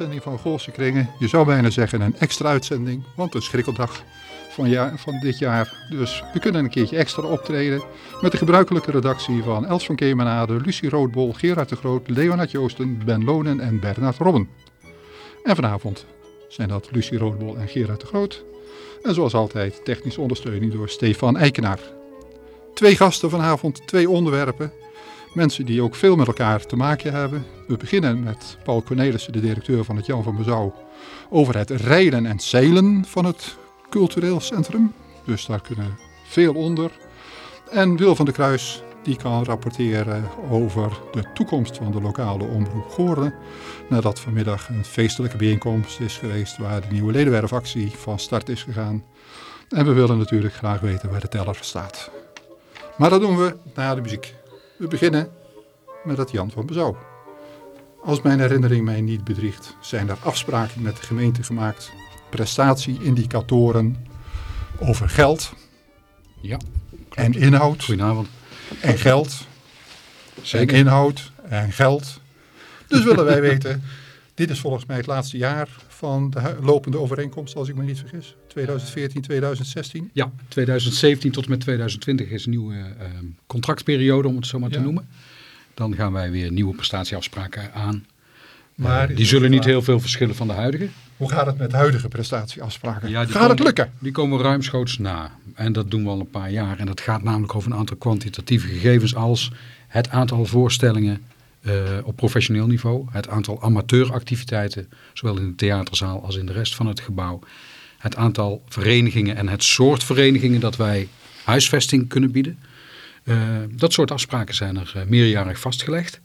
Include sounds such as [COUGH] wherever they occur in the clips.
uitzending van Goolse Kringen. Je zou bijna zeggen een extra uitzending, want een schrikkeldag van, van dit jaar. Dus we kunnen een keertje extra optreden met de gebruikelijke redactie van Els van Kemenade, Lucie Roodbol, Gerard de Groot, Leonard Joosten, Ben Lonen en Bernard Robben. En vanavond zijn dat Lucie Roodbol en Gerard de Groot. En zoals altijd technische ondersteuning door Stefan Eikenaar. Twee gasten vanavond, twee onderwerpen. Mensen die ook veel met elkaar te maken hebben. We beginnen met Paul Cornelissen, de directeur van het Jan van Bezouw, over het rijden en zeilen van het cultureel centrum. Dus daar kunnen veel onder. En Wil van der Kruis, die kan rapporteren over de toekomst van de lokale omroep Goorlen. Nadat vanmiddag een feestelijke bijeenkomst is geweest waar de nieuwe ledenwerfactie van start is gegaan. En we willen natuurlijk graag weten waar de teller staat. Maar dat doen we na de muziek. We beginnen met het Jan van Bezouw. Als mijn herinnering mij niet bedriegt, zijn er afspraken met de gemeente gemaakt. Prestatieindicatoren over geld Ja, en inhoud. goedenavond. En geld. En Zeker. inhoud en geld. Dus willen wij weten, dit is volgens mij het laatste jaar van de lopende overeenkomst, als ik me niet vergis. 2014, 2016. Ja, 2017 tot en met 2020 is een nieuwe eh, contractperiode, om het zo maar te Ja. noemen. Dan gaan wij weer nieuwe prestatieafspraken aan. Maar Eh, die zullen niet heel veel verschillen van de huidige. Hoe gaat het met de huidige prestatieafspraken? Ja, gaat het lukken? Die komen ruimschoots na. En dat doen we al een paar jaar. En dat gaat namelijk over een aantal kwantitatieve gegevens als het aantal voorstellingen op professioneel niveau, het aantal amateuractiviteiten, zowel in de theaterzaal als in de rest van het gebouw, het aantal verenigingen en het soort verenigingen dat wij huisvesting kunnen bieden. Eh, dat soort afspraken zijn er eh, meerjarig vastgelegd.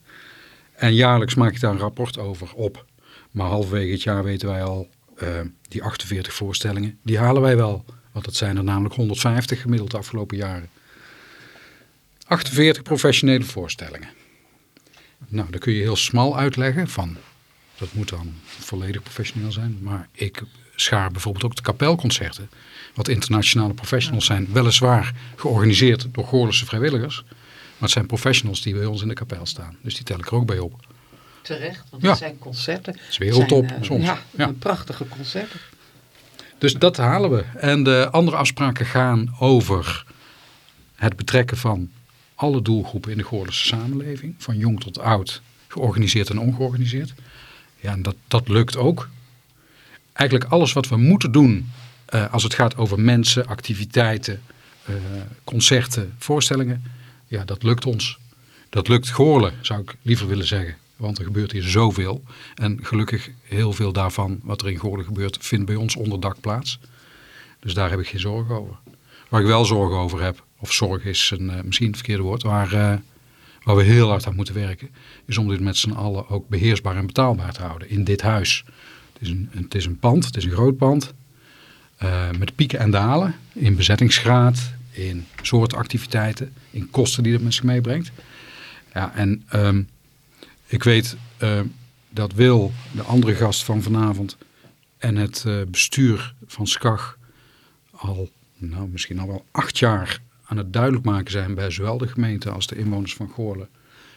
En jaarlijks maak ik daar een rapport over op. Maar halverwege het jaar weten wij al, eh, die 48 voorstellingen, die halen wij wel. Want dat zijn er namelijk 150 gemiddeld de afgelopen jaren. 48 professionele voorstellingen. Nou, dan kun je heel smal uitleggen van, dat moet dan volledig professioneel zijn. Maar ik schaar bijvoorbeeld ook de kapelconcerten, wat internationale professionals zijn. Weliswaar georganiseerd door Goorlense vrijwilligers. Maar het zijn professionals die bij ons in de kapel staan. Dus die tel ik er ook bij op. Terecht, want Ja. het zijn concerten. is wereldtop Zijn, eh, soms. Ja, Ja. prachtige concerten. Dus dat halen we. En de andere afspraken gaan over het betrekken van alle doelgroepen in de Goorlense samenleving. Van jong tot oud, georganiseerd en ongeorganiseerd. Ja, en dat, dat lukt ook. Eigenlijk alles wat we moeten doen eh, als het gaat over mensen, activiteiten, eh, concerten, voorstellingen. Ja, dat lukt ons. Dat lukt Goorlen, zou ik liever willen zeggen. Want er gebeurt hier zoveel. En gelukkig heel veel daarvan, wat er in Goorlen gebeurt, vindt bij ons onder dak plaats. Dus daar heb ik geen zorgen over. Waar ik wel zorgen over heb, of zorg is een, eh, misschien het verkeerde woord, waar, eh, waar we heel hard aan moeten werken, is om dit met z'n allen ook beheersbaar en betaalbaar te houden in dit huis. Het is een, het is een pand, het is een groot pand, eh, met pieken en dalen in bezettingsgraad, in soort activiteiten, in kosten die dat met zich meebrengt. Ja, en ehm, ik weet eh, dat Wil, de andere gast van vanavond, en het bestuur van SCAG al, nou misschien al wel acht jaar aan het duidelijk maken zijn bij zowel de gemeente als de inwoners van Goorlen.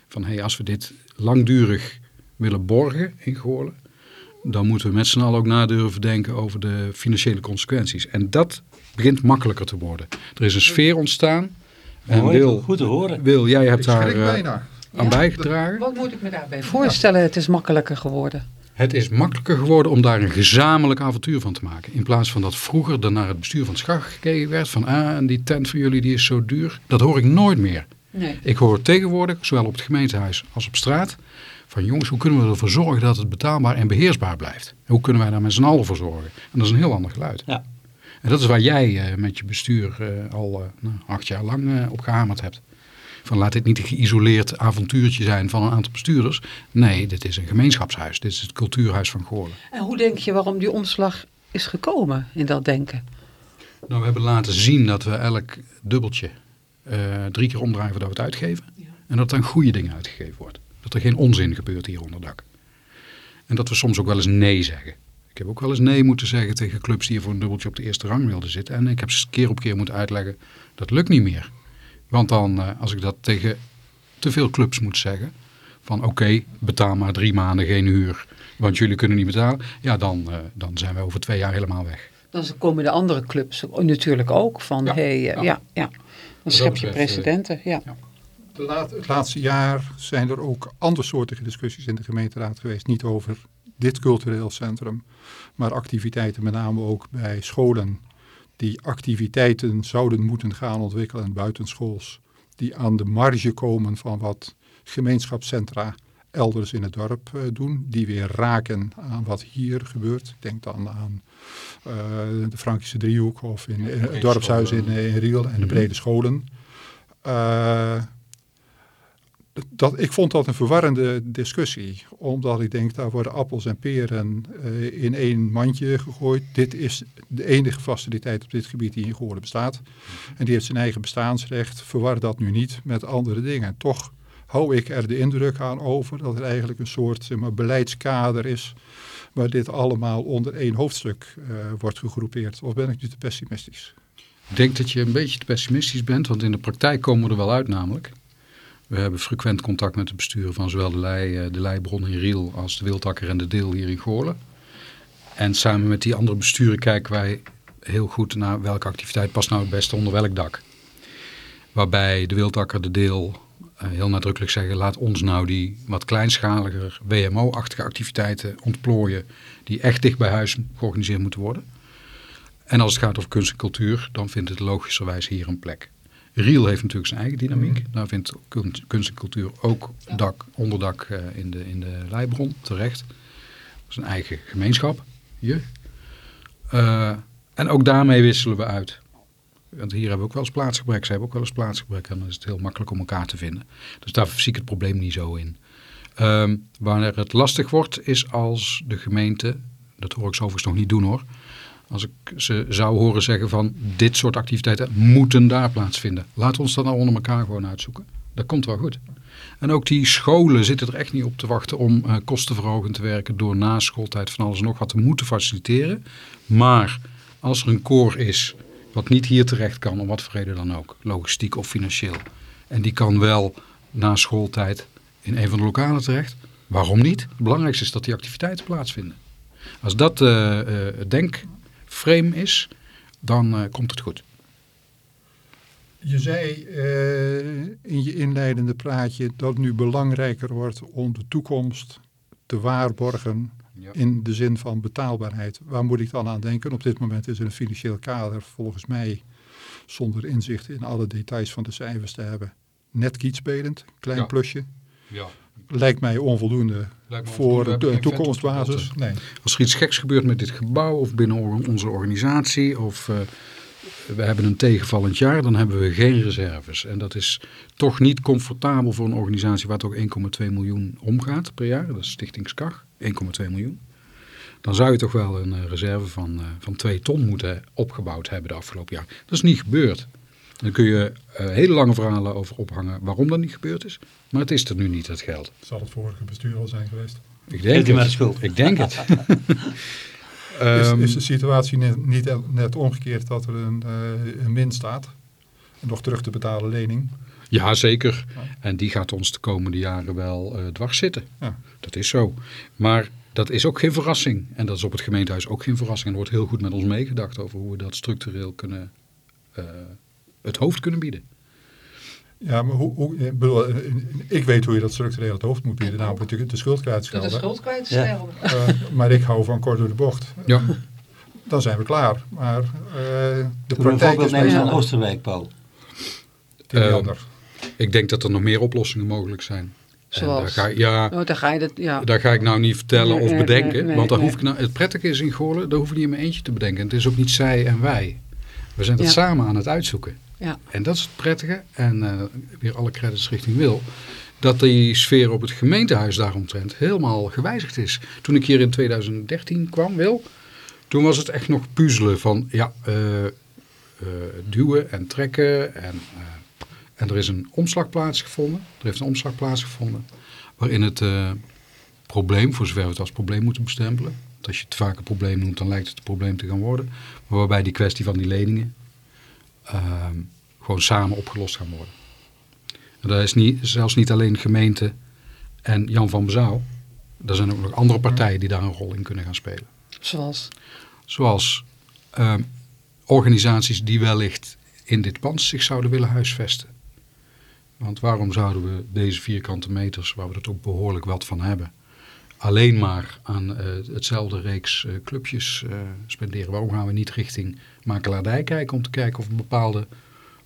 Van hey, als we dit langdurig willen borgen in Goorlen, dan moeten we met z'n allen ook nadurven denken over de financiële consequenties. En dat begint makkelijker te worden. Er is een sfeer ontstaan. En Mooi, Wil, goed te horen. Wil, jij hebt daar eh, aan Ja. bijgedragen. Wat moet ik me daarbij voorstellen? Het is makkelijker geworden. Het is makkelijker geworden om daar een gezamenlijk avontuur van te maken. In plaats van dat vroeger er naar het bestuur van Schach gekeken werd. Van ah, en die tent van jullie die is zo duur. Dat hoor ik nooit meer. Nee. Ik hoor tegenwoordig, zowel op het gemeentehuis als op straat. Van jongens, hoe kunnen we ervoor zorgen dat het betaalbaar en beheersbaar blijft? Hoe kunnen wij daar met z'n allen voor zorgen? En dat is een heel ander geluid. Ja. En dat is waar jij eh, met je bestuur eh, al eh, nou, acht jaar lang op gehamerd hebt. Van laat dit niet een geïsoleerd avontuurtje zijn van een aantal bestuurders. Nee, dit is een gemeenschapshuis. Dit is het cultuurhuis van Goorlen. En hoe denk je waarom die omslag is gekomen in dat denken? Nou, we hebben laten zien dat we elk dubbeltje eh, drie keer omdraaien voordat we het uitgeven. Ja. En dat er aan goede dingen uitgegeven wordt. Dat er geen onzin gebeurt hier onder dak. En dat we soms ook wel eens nee zeggen. Ik heb ook wel eens nee moeten zeggen tegen clubs die hier voor een dubbeltje op de eerste rang wilden zitten. En ik heb ze keer op keer moeten uitleggen, dat lukt niet meer. Want dan, eh, als ik dat tegen te veel clubs moet zeggen, van oké, betaal maar drie maanden geen huur, want jullie kunnen niet betalen. Ja, dan, uh, dan zijn we over twee jaar helemaal weg. Dan komen de andere clubs natuurlijk ook van, Ja, hey, ja. uh, ja, ja. Dan schep je precedenten, ja. ja. De laat, het laatste jaar zijn er ook andersoortige discussies in de gemeenteraad geweest. Niet over dit cultureel centrum, maar activiteiten met name ook bij scholen. Die activiteiten zouden moeten gaan ontwikkelen buitenschools. Die aan de marge komen van wat gemeenschapscentra elders in het dorp uh, doen. Die weer raken aan wat hier gebeurt. Denk dan aan uh, de Frankische driehoek of in, in het dorpshuis in, in Riel en de brede scholen. Uh, dat, ik vond dat een verwarrende discussie. Omdat ik denk, daar worden appels en peren uh, in één mandje gegooid. Dit is de enige faciliteit op dit gebied die in Goorlen bestaat. En die heeft zijn eigen bestaansrecht. Verwar dat nu niet met andere dingen. Toch hou ik er de indruk aan over dat er eigenlijk een soort maar, beleidskader is. Waar dit allemaal onder één hoofdstuk uh, wordt gegroepeerd. Of ben ik nu te pessimistisch? Ik denk dat je een beetje te pessimistisch bent, want in de praktijk komen we er wel uit namelijk. We hebben frequent contact met de besturen van zowel de, Lei, de Leibron in Riel als de Wiltakker en de Deel hier in Goorlen. En samen met die andere besturen kijken wij heel goed naar welke activiteit past nou het beste onder welk dak. Waarbij de Wiltakker, de Deel uh, heel nadrukkelijk zeggen, laat ons nou die wat kleinschaliger WMO-achtige activiteiten ontplooien die echt dicht bij huis georganiseerd moeten worden. En als het gaat over kunst en cultuur, dan vindt het logischerwijs hier een plek. Riel heeft natuurlijk zijn eigen dynamiek. Mm. Daar vindt kunst en cultuur ook dak, onderdak uh, in, de, in de Leibron terecht. Dat is een eigen gemeenschap hier. Uh, en ook daarmee wisselen we uit. Want hier hebben we ook wel eens plaatsgebrek. Ze hebben ook wel eens plaatsgebrek. En dan is het heel makkelijk om elkaar te vinden. Dus daar zie ik het probleem niet zo in. Um, wanneer het lastig wordt is als de gemeente, dat hoor ik overigens nog niet doen hoor. Als ik ze zou horen zeggen van dit soort activiteiten moeten daar plaatsvinden. Laat ons dat nou onder elkaar gewoon uitzoeken. Dat komt wel goed. En ook die scholen zitten er echt niet op te wachten om uh, kostenverhogend te werken door na schooltijd van alles en nog wat te moeten faciliteren. Maar als er een koor is wat niet hier terecht kan, om wat voor dan ook, logistiek of financieel. En die kan wel na schooltijd in een van de lokalen terecht. Waarom niet? Het belangrijkste is dat die activiteiten plaatsvinden. Als dat uh, uh, het denkframe is, dan uh, komt het goed. Je zei in je inleidende praatje dat het nu belangrijker wordt om de toekomst te waarborgen ja. in de zin van betaalbaarheid. Waar moet ik dan aan denken? Op dit moment is er een financieel kader volgens mij zonder inzicht in alle details van de cijfers te hebben. Net kietspelend, klein Ja. plusje. Ja. Lijkt mij onvoldoende Lijkt me voor de toekomstbasis. op Nee. Als er iets geks gebeurt met dit gebouw of binnen onze organisatie of uh, we hebben een tegenvallend jaar, dan hebben we geen reserves. En dat is toch niet comfortabel voor een organisatie waar toch 1,2 miljoen omgaat per jaar. Dat is Stichting SCAG, 1,2 miljoen. Dan zou je toch wel een uh, reserve van, uh, van 2 ton moeten opgebouwd hebben de afgelopen jaar. Dat is niet gebeurd. Dan kun je uh, hele lange verhalen over ophangen waarom dat niet gebeurd is. Maar het is er nu niet, dat geld. Zal het vorige bestuur al zijn geweest? Ik denk het. schuld. Ik denk het. [LAUGHS] Is, Ehm, is de situatie net, niet net omgekeerd dat er een, eh, een min staat? Een nog terug te betalen lening? Ja, zeker. Ja. En die gaat ons de komende jaren wel eh, dwars zitten. Ja. Dat is zo. Maar dat is ook geen verrassing. En dat is op het gemeentehuis ook geen verrassing. En er wordt heel goed met ons meegedacht over hoe we dat structureel kunnen, eh, het hoofd kunnen bieden. Ja, maar hoe, hoe, ik, bedoel, eh, ik weet hoe je dat structureel het hoofd moet bieden, namelijk de, de schuld De kwijtschelden. schuld kwijtstellen. Eh, maar ik hou van kort door de bocht. Ja, Dan zijn we klaar. Maar eh, de Doe praktijk is van Oosterwijk, Paul. ik denk dat er nog meer oplossingen mogelijk zijn. En daar Zoals? ga, ik- ja, Oh, dan ga je dat, ja. Daar ga ik nou niet vertellen Nee, of bedenken. nee, nee, want daar nee. hoef ik nou, het prettige is in Goorlen, daar hoef ik niet in mijn eentje te bedenken. Het is ook niet zij en wij. We zijn het Ja. samen aan het uitzoeken. Ja. En dat is het prettige. En eh, weer alle credits richting Wil. Dat die sfeer op het gemeentehuis daaromtrent helemaal gewijzigd is. Toen ik hier in 2013 kwam, Wil. Toen was het echt nog puzzelen van ja, eh, eh, duwen en trekken. En, en er is een omslag plaatsgevonden. Er heeft een omslag plaatsgevonden. Waarin het probleem, voor zover we het als probleem moeten bestempelen. Want als je het vaak een probleem noemt, dan lijkt het een probleem te gaan worden. Maar waarbij die kwestie van die leningen gewoon samen opgelost gaan worden. En dat is niet, zelfs niet alleen gemeente en Jan van Bezouw. Er zijn ook nog andere partijen die daar een rol in kunnen gaan spelen. Zoals? Zoals ehm, organisaties die wellicht in dit pand zich zouden willen huisvesten. Want waarom zouden we deze vierkante meters, waar we er ook behoorlijk wat van hebben, alleen maar aan eh, hetzelfde reeks eh, clubjes eh, spenderen? Waarom gaan we niet richting makelaardij kijken om te kijken of bepaalde,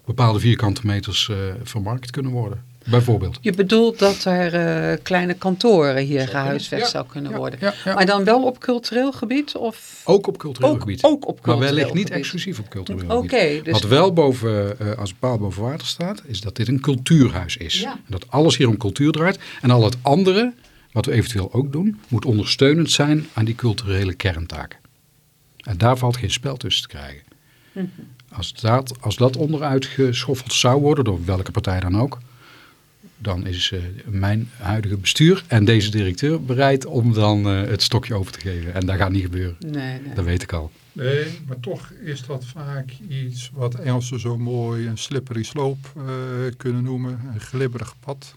bepaalde vierkante meters eh, vermarkt kunnen worden? Bijvoorbeeld. Je bedoelt dat er eh, kleine kantoren hier Zou gehuisvest. Ja, zou kunnen ja, worden. ja, ja. Maar dan wel op cultureel gebied? Of Ook op cultureel ook, gebied. ook op maar cultureel wellicht niet gebied? exclusief op cultureel gebied. dus Wat wel boven, eh, als een paal boven water staat, is dat dit een cultuurhuis is. Ja. En dat alles hier om cultuur draait. En al het andere, wat we eventueel ook doen, moet ondersteunend zijn aan die culturele kerntaken. En daar valt geen spel tussen te krijgen. Mhm. Als, dat, als dat onderuit geschoffeld zou worden, door welke partij dan ook, dan is eh, mijn huidige bestuur en deze directeur bereid om dan eh, het stokje over te geven. En dat gaat niet gebeuren. nee, nee. Dat weet ik al. Nee, maar toch is dat vaak iets wat Engelsen zo mooi een slippery slope eh, kunnen noemen. Een glibberig pad,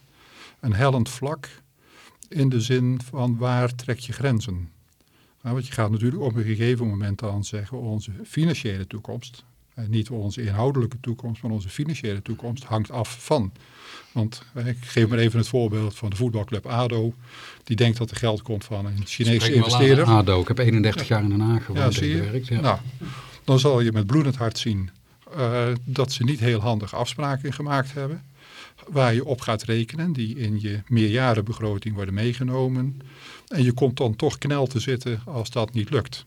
een hellend vlak. In de zin van waar trek je grenzen? Nou, want je gaat natuurlijk op een gegeven moment dan zeggen onze financiële toekomst. En niet onze inhoudelijke toekomst, maar onze financiële toekomst hangt af van. Want eh, ik geef maar even het voorbeeld van de voetbalclub ADO. Die denkt dat er geld komt van een Chinese aan, investeerder. ADO. Ik heb 31 jaar in Den Haag gewoond Ja, gewerkt. Ja. Nou, dan zal je met bloedend hart zien eh, dat ze niet heel handige afspraken gemaakt hebben. Waar je op gaat rekenen, die in je meerjarenbegroting worden meegenomen. En je komt dan toch knel te zitten als dat niet lukt.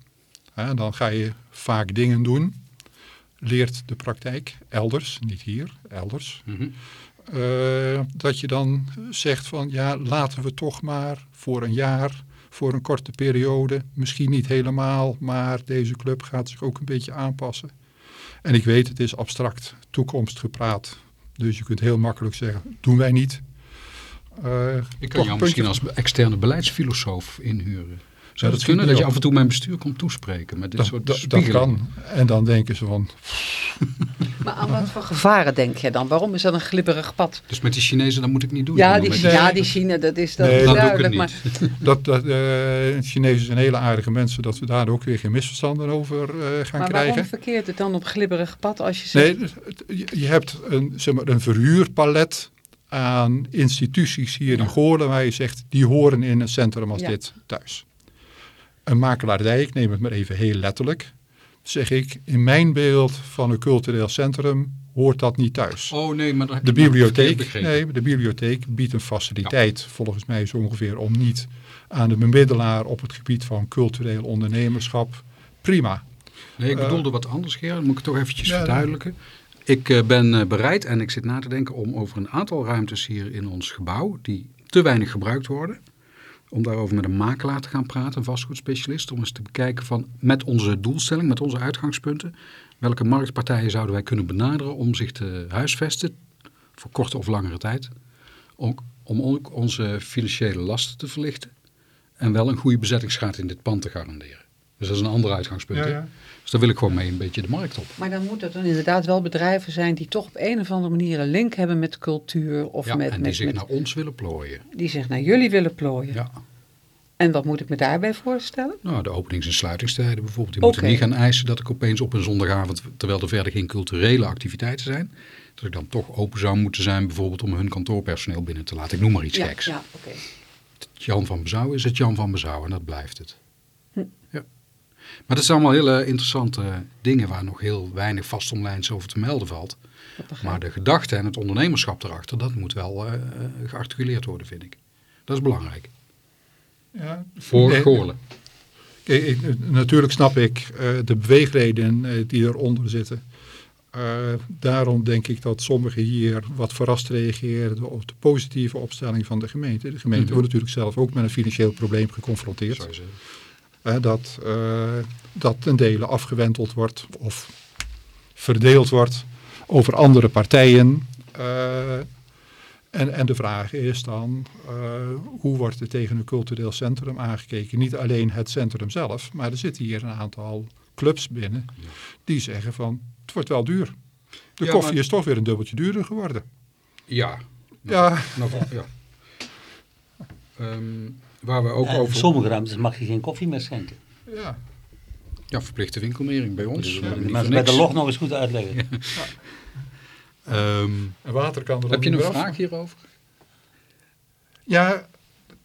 Hè, dan ga je vaak dingen doen. Leert de praktijk elders, niet hier, elders. Mhm. Eh, dat je dan zegt van ja, laten we toch maar voor een jaar, voor een korte periode, misschien niet helemaal, maar deze club gaat zich ook een beetje aanpassen. En ik weet, het is abstract, toekomstgepraat. Dus je kunt heel makkelijk zeggen, doen wij niet. Eh, Ik kan jou misschien als externe beleidsfilosoof inhuren. Zou dat kunnen? Dat je op. af en toe mijn bestuur komt toespreken met dit dat, soort dat, kan. En dan denken ze van, [LAUGHS] Maar aan wat voor gevaren denk jij dan? Waarom is dat een glibberig pad? Dus met die Chinezen, dat moet ik niet doen. Ja, die, Nee. ja, die China, dat is, dat Nee, is dat doe ik duidelijk. niet. Maar [LAUGHS] dat, dat, eh Chinezen zijn hele aardige mensen, dat we daar ook weer geen misverstanden over eh, gaan maar krijgen. waarom verkeert het dan op glibberig pad als je zegt... Nee, dus je- je hebt een, zeg maar, een verhuurpalet aan instituties hier in Goorlen waar je zegt, die horen in een centrum als Ja. dit thuis. Een makelaardij, ik neem het maar even heel letterlijk, zeg ik, in mijn beeld van een cultureel centrum hoort dat niet thuis. Oh nee, maar De bibliotheek, nee, de bibliotheek biedt een faciliteit, volgens mij zo ongeveer, om niet aan de bemiddelaar op het gebied van cultureel ondernemerschap. Prima. Nee, ik bedoelde wat anders, Gerard. Moet ik het toch eventjes Ja, verduidelijken. Ik eh, ben eh, bereid en ik zit na te denken om over een aantal ruimtes hier in ons gebouw, die te weinig gebruikt worden, om daarover met een makelaar te gaan praten, een vastgoedspecialist, om eens te bekijken van met onze doelstelling, met onze uitgangspunten, welke marktpartijen zouden wij kunnen benaderen om zich te huisvesten, voor korte of langere tijd, ook, om ook onze financiële lasten te verlichten en wel een goede bezettingsgraad in dit pand te garanderen. Dus dat is een ander uitgangspunt. Ja, hè? ja. Dus daar wil ik gewoon mee een beetje de markt op. Maar dan moeten het dan inderdaad wel bedrijven zijn die toch op een of andere manier een link hebben met cultuur. Of Ja, met, en die met, zich met- naar ons willen plooien. die zich naar jullie willen plooien. Ja. En wat moet ik me daarbij voorstellen? Nou, de openings- en sluitingstijden bijvoorbeeld. Die moeten niet gaan eisen dat ik opeens op een zondagavond, terwijl er verder geen culturele activiteiten zijn, dat ik dan toch open zou moeten zijn bijvoorbeeld om hun kantoorpersoneel binnen te laten. Ik noem maar iets ja, geks. ja oké. Jan van Bezouw is het Jan van Bezouw en dat blijft het. Maar dat zijn allemaal hele interessante dingen waar nog heel weinig vast omlijns over te melden valt. Maar de gedachte en het ondernemerschap erachter, dat moet wel eh, eh, gearticuleerd worden, vind ik. Dat is belangrijk. Ja, Voor Nee. Goorlen. Kijk, ik- natuurlijk snap ik eh, de beweegredenen eh, die eronder zitten. Eh, daarom denk ik dat sommigen hier wat verrast reageerden op de positieve opstelling van de gemeente. De gemeente Mhm. wordt natuurlijk zelf ook met een financieel probleem geconfronteerd. Dat, eh, dat ten dele afgewenteld wordt of verdeeld wordt over andere partijen. Eh, en, en de vraag is dan, eh, hoe wordt er tegen een cultureel centrum aangekeken? Niet alleen het centrum zelf, maar er zitten hier een aantal clubs binnen die zeggen van, het wordt wel duur. De Ja, koffie maar- is toch weer een dubbeltje duurder geworden. Ja. Ja, Nog, ja. [LAUGHS] ehm, waar we ook over... in sommige ruimtes mag je geen koffie meer schenken. Ja, Ja, verplichte winkelmering bij ons. Dus mensen voor bij de log nog eens goed uitleggen. Ehm, en water kan er heb je een af. vraag hierover? Ja,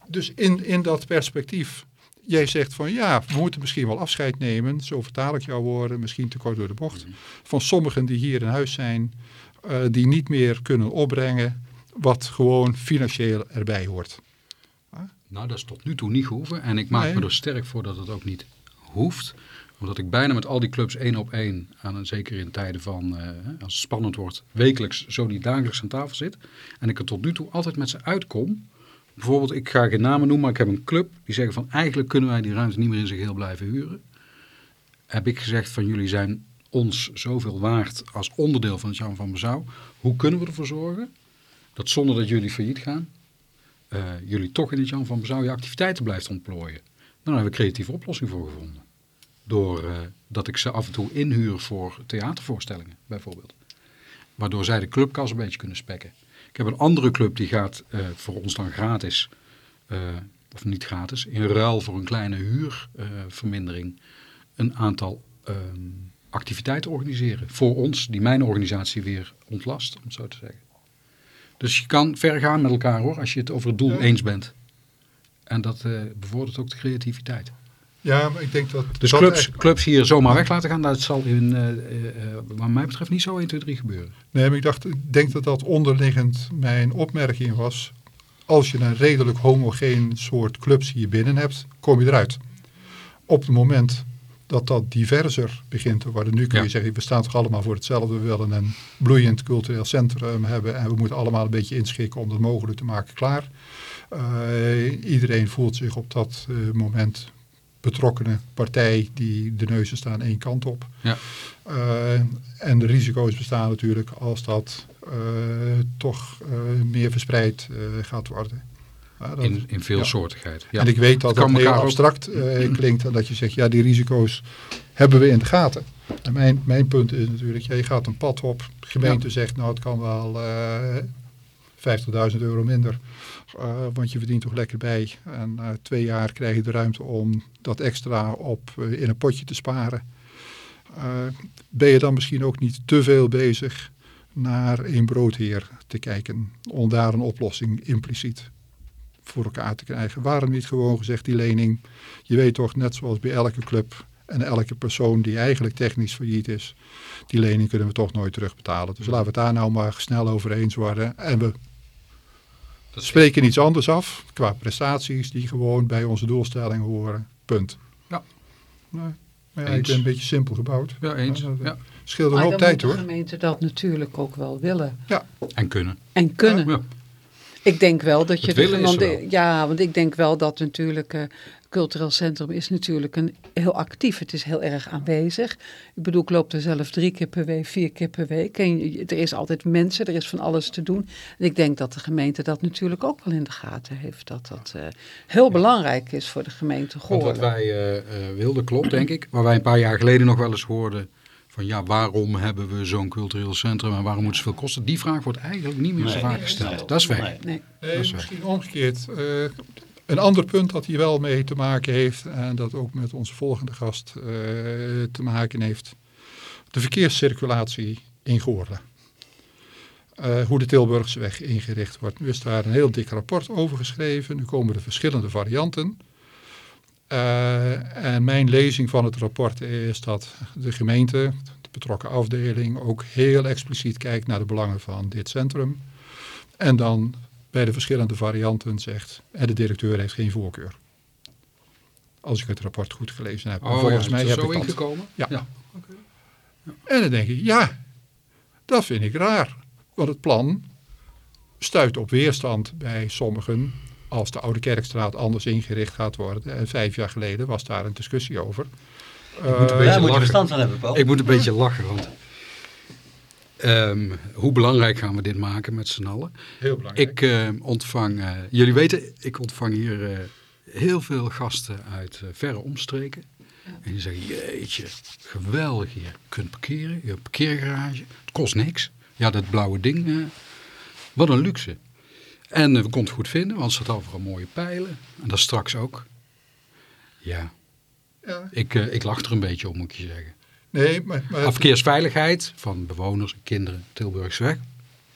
dus in, in dat perspectief. Jij zegt van ja, we moeten misschien wel afscheid nemen. Zo vertaal ik jouw woorden, misschien te kort door de bocht. Van sommigen die hier in huis zijn. eh, die niet meer kunnen opbrengen. Wat gewoon financieel erbij hoort. Nou, dat is tot nu toe niet gehoeven. En ik maak Nee. me er sterk voor dat het ook niet hoeft. Omdat ik bijna met al die clubs één op één, aan, een- zeker in tijden van, eh, als het spannend wordt, wekelijks zo niet dagelijks aan tafel zit. En ik er tot nu toe altijd met ze uitkom. Bijvoorbeeld, ik ga geen namen noemen, maar ik heb een club die zeggen van eigenlijk kunnen wij die ruimte niet meer in zijn geheel blijven huren. Heb ik gezegd van jullie zijn ons zoveel waard als onderdeel van het Jan van Bezouw. Hoe kunnen we ervoor zorgen dat zonder dat jullie failliet gaan, eh, jullie toch in het Jan van Bezouw je activiteiten blijft ontplooien. Daar hebben we creatieve oplossing voor gevonden. Door eh, dat ik ze af en toe inhuur voor theatervoorstellingen, bijvoorbeeld. Waardoor zij de clubkas een beetje kunnen spekken. Ik heb een andere club die gaat eh, voor ons dan gratis, of niet gratis, in ruil voor een kleine huurvermindering, een aantal ehm, activiteiten organiseren. Voor ons, die mijn organisatie weer ontlast, om het zo te zeggen. Dus je kan ver gaan met elkaar hoor, als je het over het doel Ja. eens bent. En dat eh, bevordert ook de creativiteit. Ja, maar ik denk dat... Dus dat clubs, echt- clubs hier zomaar weg laten gaan, dat zal in, eh, eh, wat mij betreft niet zo 1, 2, 3 gebeuren. Nee, maar ik dacht, ik denk dat dat onderliggend mijn opmerking was. Als je een redelijk homogeen soort clubs hier binnen hebt, kom je eruit. Op het moment dat dat diverser begint te worden. Nu kun je Ja. zeggen, we staan toch allemaal voor hetzelfde. We willen een bloeiend cultureel centrum hebben. En we moeten allemaal een beetje inschikken om dat mogelijk te maken klaar. Eh, iedereen voelt zich op dat eh, moment betrokkene partij die de neuzen staan één kant op. Ja. Eh, en de risico's bestaan natuurlijk als dat toch meer verspreid gaat worden. Ja, dat- In, in veel ja. soortigheid. Ja. En ik weet dat dat heel ook- abstract eh, klinkt en dat je zegt, ja die risico's hebben we in de gaten. En mijn, mijn punt is natuurlijk, ja, je gaat een pad op, de gemeente zegt nou het kan wel eh 50.000 euro minder, eh, want je verdient toch lekker bij. En na twee jaar krijg je de ruimte om dat extra op in een potje te sparen. Ben je dan misschien ook niet te veel bezig naar een broodheer te kijken, om daar een oplossing impliciet voor elkaar te krijgen. Waarom niet gewoon gezegd die lening, je weet toch net zoals bij elke club en elke persoon die eigenlijk technisch failliet is, die lening kunnen we toch nooit terugbetalen. Dus laten we het daar nou maar snel over eens worden. En we Dat spreken iets anders af qua prestaties die gewoon bij onze doelstellingen horen. Punt. Ja. Nou, maar ja, ik Eens. ben een beetje simpel gebouwd. Ja, eens. Ja, Ja. Scheelt een Maar hoop dan tijd moet hoor. de gemeente dat natuurlijk ook wel willen En kunnen. en kunnen. Ja. Ik denk wel dat je... De- want wel. Ja, want ik denk wel dat natuurlijk... eh cultureel centrum is natuurlijk een, heel actief. Het is heel erg aanwezig. Ik bedoel, ik loop er zelf drie keer per week, vier keer per week. En er is altijd mensen, er is van alles te doen. En ik denk dat de gemeente dat natuurlijk ook wel in de gaten heeft. Dat dat eh, heel belangrijk is voor de gemeente Want wat Goorlen. wij eh, wilden klopt, denk ik. Waar wij een paar jaar geleden nog wel eens hoorden van ja, waarom hebben we zo'n cultureel centrum en waarom moet het zoveel kosten? Die vraag wordt eigenlijk niet meer zo Nee, vaak gesteld. nee. Dat is weg. Nee. Nee. Nee, Dat is misschien omgekeerd. Eh, een ander punt dat hier wel mee te maken heeft, en dat ook met onze volgende gast eh, te maken heeft, de verkeerscirculatie in Goorlen. Eh, hoe de Tilburgseweg ingericht wordt. Nu is daar een heel dik rapport over geschreven. Nu komen er verschillende varianten. Eh, en mijn lezing van het rapport is dat de gemeente, de betrokken afdeling, ook heel expliciet kijkt naar de belangen van dit centrum. En dan bij de verschillende varianten zegt, en de directeur heeft geen voorkeur. Als ik het rapport goed gelezen heb. Oh, volgens ja, mij is heb zo ik ingekomen? Ja. ja. En dan denk ik, ja, dat vind ik raar. Want het plan stuit op weerstand bij sommigen als de Oude Kerkstraat anders ingericht gaat worden. En vijf jaar geleden was daar een discussie over. moet een Eh, beetje Daar moet je lachen. verstand van hebben, Paul. Ik moet een beetje lachen, want ehm, hoe belangrijk gaan we dit maken met z'n allen? heel belangrijk. Ik eh, ontvang, eh, jullie weten, ik ontvang hier eh, heel veel gasten uit verre omstreken. En die zeggen, jeetje, geweldig hier. Je kunt parkeren, je hebt een parkeergarage. Het kost niks. Ja, dat blauwe ding, wat een luxe. En eh, we konden het goed vinden, want er zat overal mooie pijlen. En dat straks ook. Ja, Ja. ik, eh, ik lach er een beetje om, moet ik je zeggen. Nee, maar, maar Maar verkeersveiligheid van bewoners en kinderen Tilburgsweg,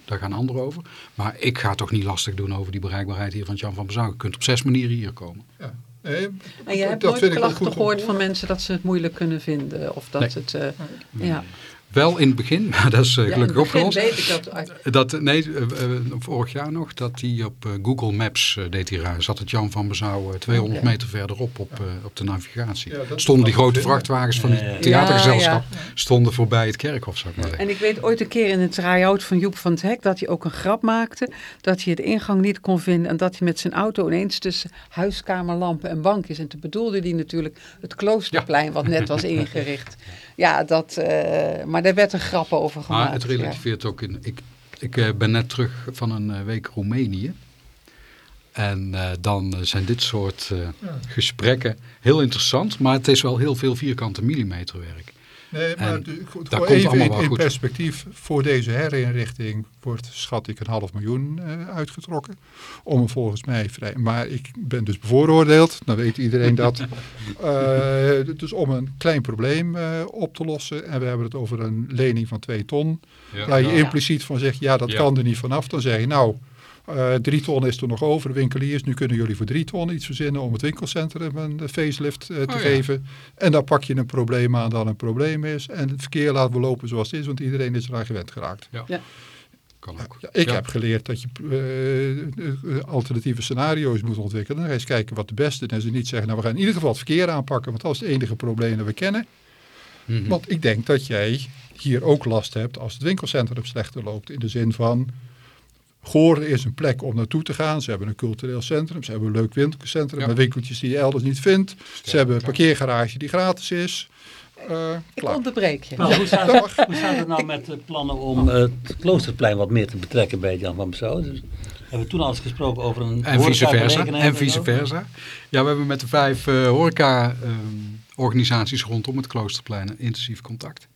daar gaan anderen over. Maar ik ga toch niet lastig doen over die bereikbaarheid hier van Jan van Bezouw. Je kunt op zes manieren hier komen. ja. Nee, En je hebt dat nooit klachten om gehoord van mensen dat ze het moeilijk kunnen vinden. Of dat Nee. het... eh, ja. Wel in het begin, maar [LAUGHS] dat is eh, gelukkig opgelost. weet ik dat... Dat, nee, eh, eh, vorig jaar nog, dat hij op Google Maps deed hij raar. Zat het Jan van Bezouw eh, 200 Oké. meter verderop op, op de navigatie. Ja, stonden die grote vrachtwagens van die Ja, ja. theatergezelschap stonden voorbij het kerkhof, zou ik maar zeggen. En ik weet ooit een keer in het try-out van Joep van het Hek dat hij ook een grap maakte. Dat hij de ingang niet kon vinden en dat hij met zijn auto ineens tussen huiskamerlampen en bankjes. En toen bedoelde hij natuurlijk het kloosterplein wat net was [LAUGHS] ingericht. Ja, dat, eh, maar daar werd een grap over gemaakt. Maar het relativeert ook in. Ik, ik eh, ben net terug van een eh, week Roemenië. En eh, dan zijn dit soort eh, gesprekken heel interessant. Maar het is wel heel veel vierkante millimeter werk. Nee, maar En de- goed, dat gewoon komt even in, wel in goed. perspectief. Voor deze herinrichting wordt, schat ik, een half miljoen eh, uitgetrokken. Om hem volgens mij vrij... Maar ik ben dus bevooroordeeld. Dan weet iedereen dat. [LAUGHS] Eh, dus om een klein probleem eh, op te lossen. En we hebben het over een lening van 2 ton. Waar je ja. impliciet van zegt, ja, dat Ja. kan er niet vanaf. Dan zeg je, nou, eh drie ton is er nog over, de winkeliers. Nu kunnen jullie voor drie ton iets verzinnen om het winkelcentrum een eh, facelift eh, te Oh, ja. geven. En dan pak je een probleem aan dat een probleem is. En het verkeer laten we lopen zoals het is, want iedereen is eraan gewend geraakt. Kan ook. Ja, ik Ja. heb geleerd dat je alternatieve scenario's moet ontwikkelen. Dan ga je eens kijken wat de beste is. En ze niet zeggen, nou we gaan in ieder geval het verkeer aanpakken, want dat is het enige probleem dat we kennen. Mhm. Want ik denk dat jij hier ook last hebt als het winkelcentrum slechter loopt. In de zin van, Goorlen is een plek om naartoe te gaan. Ze hebben een cultureel centrum, ze hebben een leuk winkelcentrum Ja. met winkeltjes die je elders niet vindt. Ze hebben een klaar. parkeergarage die gratis is. Eh, Ik klaar. onderbreek je. Maar hoe staat, hoe het nou met de plannen om het Kloosterplein wat meer te betrekken bij Jan van Bezouw? Dus, hebben we toen al eens gesproken over een En vice versa. En vice versa. Ja, we hebben met de vijf eh, horeca-organisaties rondom het Kloosterplein een intensief contact.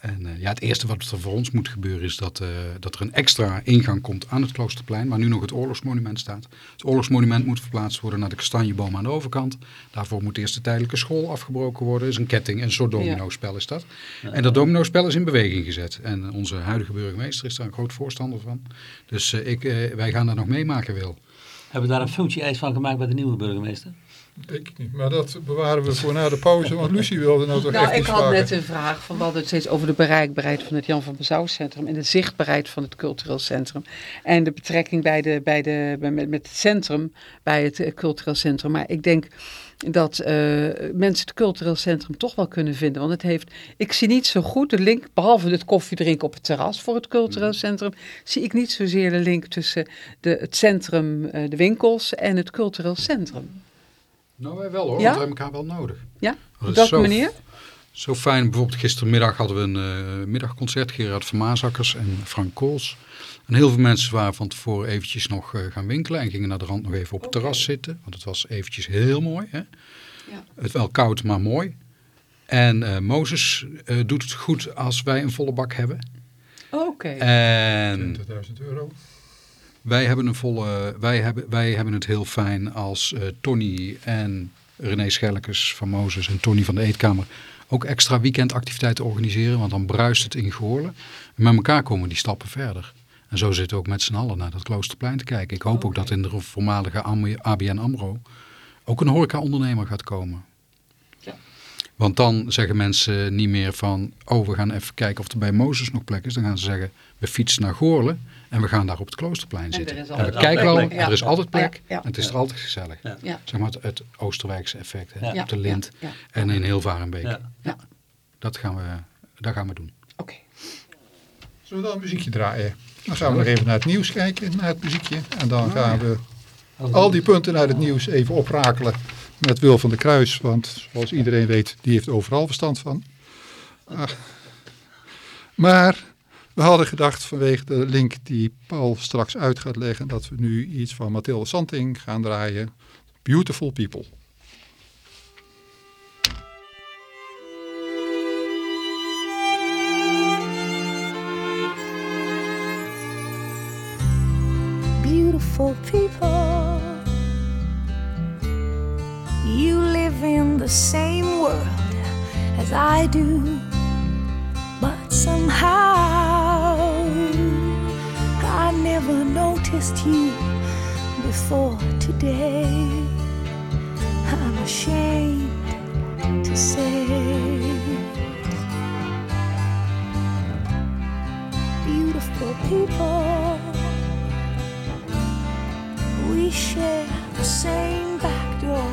En eh, ja, het eerste wat er voor ons moet gebeuren is dat, eh, dat er een extra ingang komt aan het Kloosterplein, waar nu nog het oorlogsmonument staat. Het oorlogsmonument moet verplaatst worden naar de kastanjeboom aan de overkant. Daarvoor moet eerst de tijdelijke school afgebroken worden. is een ketting, een soort domino-spel is dat. En dat domino-spel is in beweging gezet. En onze huidige burgemeester is daar een groot voorstander van. Dus eh, ik, wij gaan daar nog meemaken, Wil. Hebben we daar een functie-eis van gemaakt bij de nieuwe burgemeester? Denk ik niet. Maar dat bewaren we voor na de pauze. Want Lucie wilde nou toch Nou, echt ik had net een vraag van we hadden het steeds over de bereikbaarheid van het Jan van Bezouw Centrum en de zichtbaarheid van het cultureel centrum en de betrekking bij de, bij de, bij- met, met het centrum bij het eh, cultureel centrum. Maar ik denk dat eh, mensen het cultureel centrum toch wel kunnen vinden, want het heeft, ik zie niet zo goed de link, behalve het koffiedrinken op het terras voor het cultureel centrum, zie ik niet zozeer de link tussen de, het centrum, eh, de winkels en het cultureel centrum. Nou, wij wel hoor, Ja? want we hebben elkaar wel nodig. Ja, Dat op welke zo- manier? Zo fijn, bijvoorbeeld gistermiddag hadden we een eh, middagconcert, Gerard van Maasakkers en Frank Kools. En heel veel mensen waren van tevoren eventjes nog eh, gaan winkelen en gingen naar de rand nog even op het terras zitten. Want het was eventjes heel mooi. Hè? Ja. Het wel koud, maar mooi. En eh, Mozes eh, doet het goed als wij een volle bak hebben. Oké. En 20.000 euro. Wij hebben, een volle, wij, hebben, wij hebben het heel fijn als eh, Tony en René Schellekes van Mozes en Tony van de Eetkamer ook extra weekendactiviteiten organiseren. Want dan bruist het in Goorlen. En met elkaar komen die stappen verder. En zo zitten we ook met z'n allen naar dat Kloosterplein te kijken. Ik hoop ook dat in de voormalige ABN AMRO ook een horeca-ondernemer gaat komen. Ja. Want dan zeggen mensen niet meer van, oh we gaan even kijken of er bij Mozes nog plek is. Dan gaan ze zeggen, we fietsen naar Goorlen en we gaan daar op het Kloosterplein En zitten. er is En altijd we kijken wel, er is altijd plek Ja, ja. en het is er altijd gezellig. Ja. Ja. Zeg maar het, het Oosterwijkse effect hè, Ja. op de Lint Ja, ja. en in heel Varenbeek. Ja. Ja. Dat, gaan we, dat gaan we doen. Oké. Zullen we dan een muziekje draaien? Dan gaan we nog even naar het nieuws kijken, naar het muziekje. En dan gaan we al die punten uit het nieuws even oprakelen met Wil van der Kruis. Want zoals iedereen weet, die heeft overal verstand van. Ah. Maar we hadden gedacht vanwege de link die Paul straks uit gaat leggen... dat we nu iets van Mathilde Santing gaan draaien. Beautiful People. Beautiful people. You live in the same world as I do, but somehow never noticed you before today. I'm ashamed to say. Beautiful people, we share the same back door,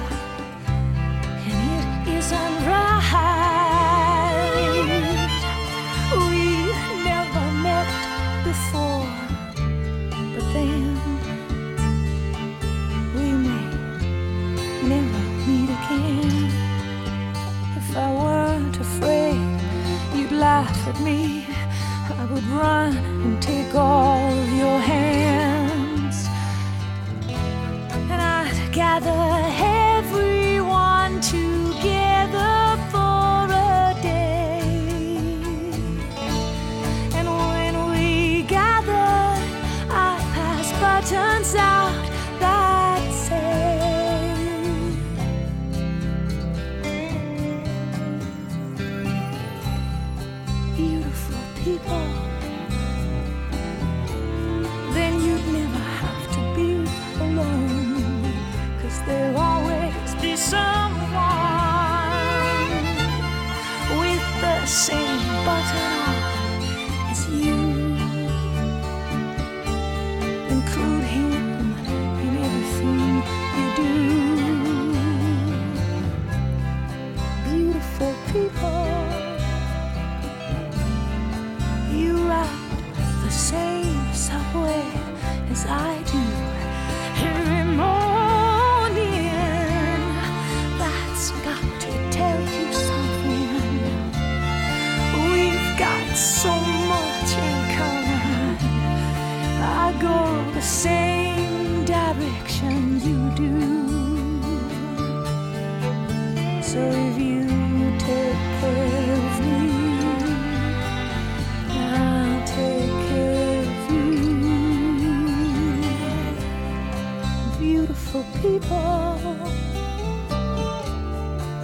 people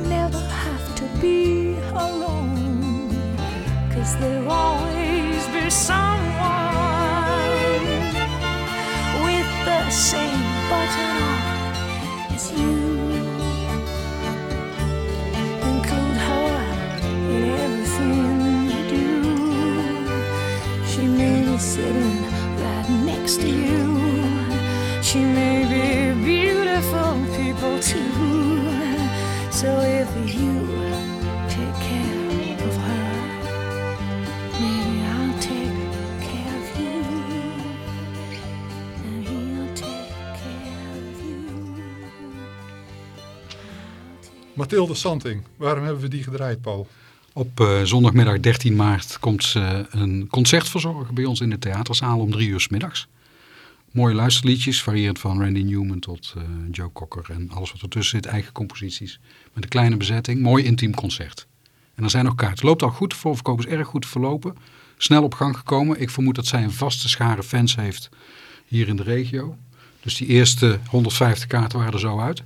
never have to be alone. Cause there'll always be someone with the same Mathilde Santing, waarom hebben we die gedraaid, Paul? Op eh, zondagmiddag 13 maart komt ze een concert verzorgen bij ons in de theaterzaal om drie uur middags. Mooie luisterliedjes, variërend van Randy Newman tot eh, Joe Cocker en alles wat ertussen zit, eigen composities. Met een kleine bezetting, mooi intiem concert. En er zijn nog kaarten. Loopt al goed, de voorverkoop is erg goed verlopen. Snel op gang gekomen. Ik vermoed dat zij een vaste schare fans heeft hier in de regio. Dus die eerste 150 kaarten waren er zo uit.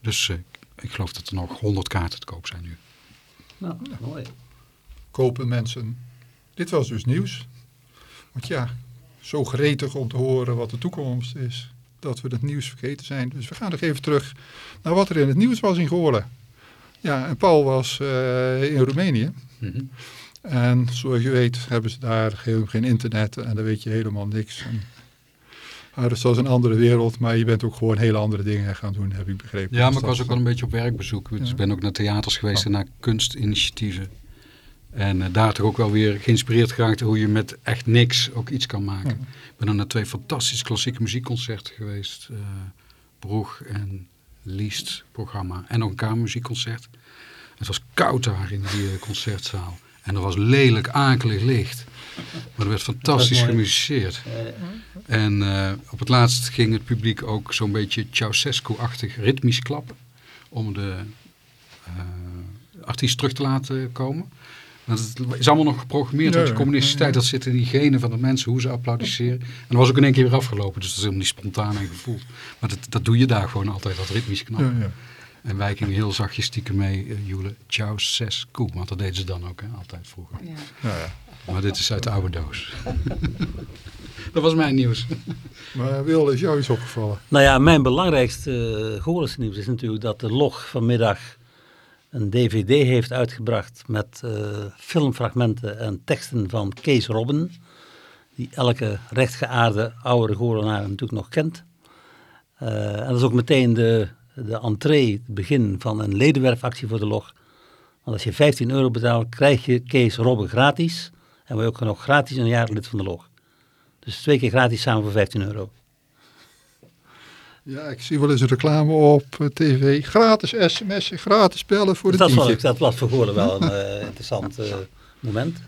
Dus eh, ik geloof dat er nog 100 kaarten te koop zijn nu. Nou, mooi. Kopen mensen. Dit was dus nieuws. Want ja, zo gretig om te horen wat de toekomst is, dat we het nieuws vergeten zijn. Dus we gaan nog even terug naar wat er in het nieuws was in Goorlen. Ja, en Paul was eh, in Roemenië. Mhm. En zoals je weet hebben ze daar geen, geen internet en daar weet je helemaal niks. En, ah, dus dat is een andere wereld, maar je bent ook gewoon hele andere dingen gaan doen, heb ik begrepen. Ja, Dus maar ik was ook wel een beetje op werkbezoek. Dus Ja. ik ben ook naar theaters geweest Oh. en naar kunstinitiatieven. En eh, daar toch ook wel weer geïnspireerd geraakt hoe je met echt niks ook iets kan maken. Ja. Ik ben dan naar twee fantastische klassieke muziekconcerten geweest. eh Broeg en Liest programma. En nog een kamermuziekconcert. Het was koud daar in die eh, concertzaal. En er was lelijk akelig licht. Maar er werd fantastisch gemusiceerd. En eh, op het laatst ging het publiek ook zo'n beetje Ceausescu-achtig ritmisch klappen. Om de eh, artiest terug te laten komen. Het is allemaal nog geprogrammeerd uit de communistische tijd. Dat zit in die genen van de mensen, hoe ze applaudisseren. En dat was ook in één keer weer afgelopen. Dus dat is helemaal niet spontaan en gevoeld. Maar dat, dat doe je daar gewoon altijd, dat ritmisch knap. Ja, ja. En wij gingen heel zachtjes stiekem mee uh, joelen. Ciao, ses, koe. Want dat deden ze dan ook, hè, altijd vroeger. Ja. Ja, ja. Maar dit is uit de oude doos. [LAUGHS] dat was mijn nieuws. Maar Wil, is jou iets opgevallen? Nou ja, mijn belangrijkste uh, nieuws is natuurlijk dat de log vanmiddag een dvd heeft uitgebracht met uh, filmfragmenten en teksten van Kees Robben. Die elke rechtgeaarde oude Goorlenaar natuurlijk nog kent. Uh, en dat is ook meteen de, de entree, het begin van een ledenwerfactie voor de log. Want als je 15 euro betaalt, krijg je Kees Robben gratis. En je ook nog gratis een jaar lid van de log. Dus twee keer gratis samen voor 15 euro. Ja, ik zie wel eens een reclame op uh, tv. Gratis sms'en, gratis bellen voor de dus dat, was, dat was voor Goorlen wel een uh, [LAUGHS] interessant uh, moment.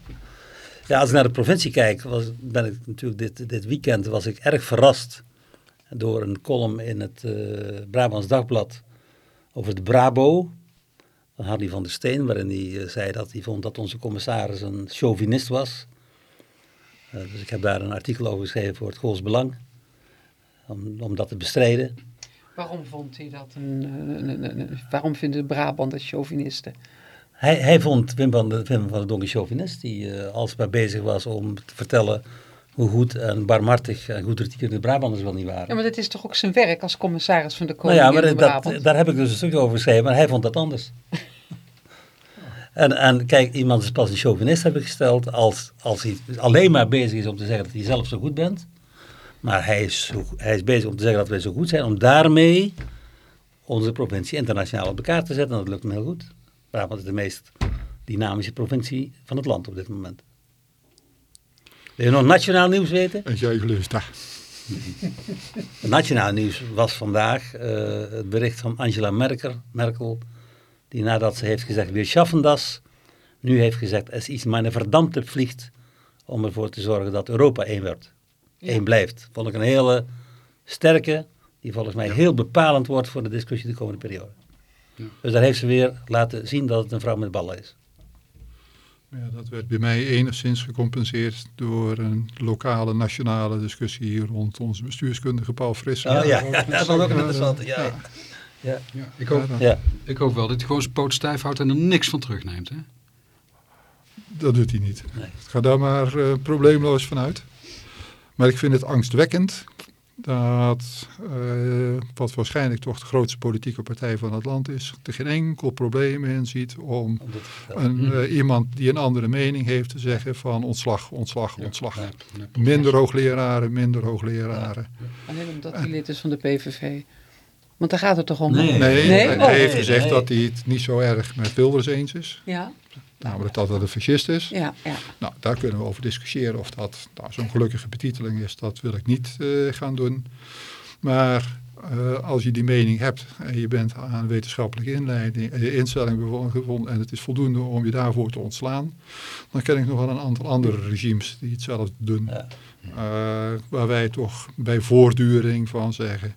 Ja, als ik naar de provincie kijk, was, ben ik natuurlijk dit, dit weekend was ik erg verrast door een column in het Brabants Dagblad over het Brabo van Hardy van der Steen, waarin hij zei dat hij vond dat onze commissaris een chauvinist was. Uh, dus ik heb daar een artikel over geschreven voor het Gools Belang, om, om dat te bestrijden. Waarom vond hij dat? Een, een, een, een waarom vinden de Brabanders chauvinisten? Hij, hij vond Wim van de, Wim van de Donk een chauvinist, die uh, alsmaar bezig was om te vertellen hoe goed en barmhartig en goedretier de Brabanders wel niet waren. Ja, maar dat is toch ook zijn werk als commissaris van de nou Koning ja, maar in dat, daar heb ik dus een stuk over geschreven, maar hij vond dat anders. [LAUGHS] En, en kijk, iemand is pas een chauvinist, heb ik gesteld, als, als hij alleen maar bezig is om te zeggen dat hij zelf zo goed bent. Maar hij is, zo, hij is bezig om te zeggen dat wij zo goed zijn, om daarmee onze provincie internationaal op elkaar te zetten. En dat lukt hem heel goed. Brabant is de meest dynamische provincie van het land op dit moment. Wil je nog nationaal nieuws weten? En jij gelust daar. Nationaal nieuws was vandaag uh, het bericht van Angela Merkel, Merkel die nadat ze heeft gezegd, we schaffen das, nu heeft gezegd, es is mijn verdammte plicht om ervoor te zorgen dat Europa één wordt. Ja. Één blijft. Vond ik een hele sterke, die volgens mij ja. heel bepalend wordt voor de discussie de komende periode. Ja. Dus daar heeft ze weer laten zien dat het een vrouw met ballen is. Ja, dat werd bij mij enigszins gecompenseerd door een lokale, nationale discussie hier rond onze bestuurskundige Paul Frisse. Oh, ja, ja, dat was ook een interessante. Ja, ja. Ja. Ja, ik, hoop, ja. ik hoop wel dat hij gewoon zijn poot stijf houdt en er niks van terugneemt. Hè? Dat doet hij niet. Nee. Ga daar maar uh, probleemloos vanuit. Maar ik vind het angstwekkend dat uh, wat waarschijnlijk toch de grootste politieke partij van het land is, er geen enkel probleem in ziet om een, uh, iemand die een andere mening heeft te zeggen van ontslag, ontslag, ja, ontslag. Ja, ja, minder hoogleraren, minder hoogleraren. Alleen omdat hij lid is van de PVV. Want daar gaat het toch om? Nee, nee, nee? hij, Oh. hij heeft gezegd dat hij het niet zo erg met Wilders eens is. Ja. Namelijk dat dat een fascist is. Ja, ja. Nou, daar kunnen we over discussiëren of dat nou, zo'n gelukkige betiteling is. Dat wil ik niet uh, gaan doen. Maar uh, als je die mening hebt en je bent aan een wetenschappelijke inleiding, uh, instelling gevonden en het is voldoende om je daarvoor te ontslaan, dan ken ik nog wel een aantal andere regimes die hetzelfde doen. Ja. waar wij toch bij voortduring van zeggen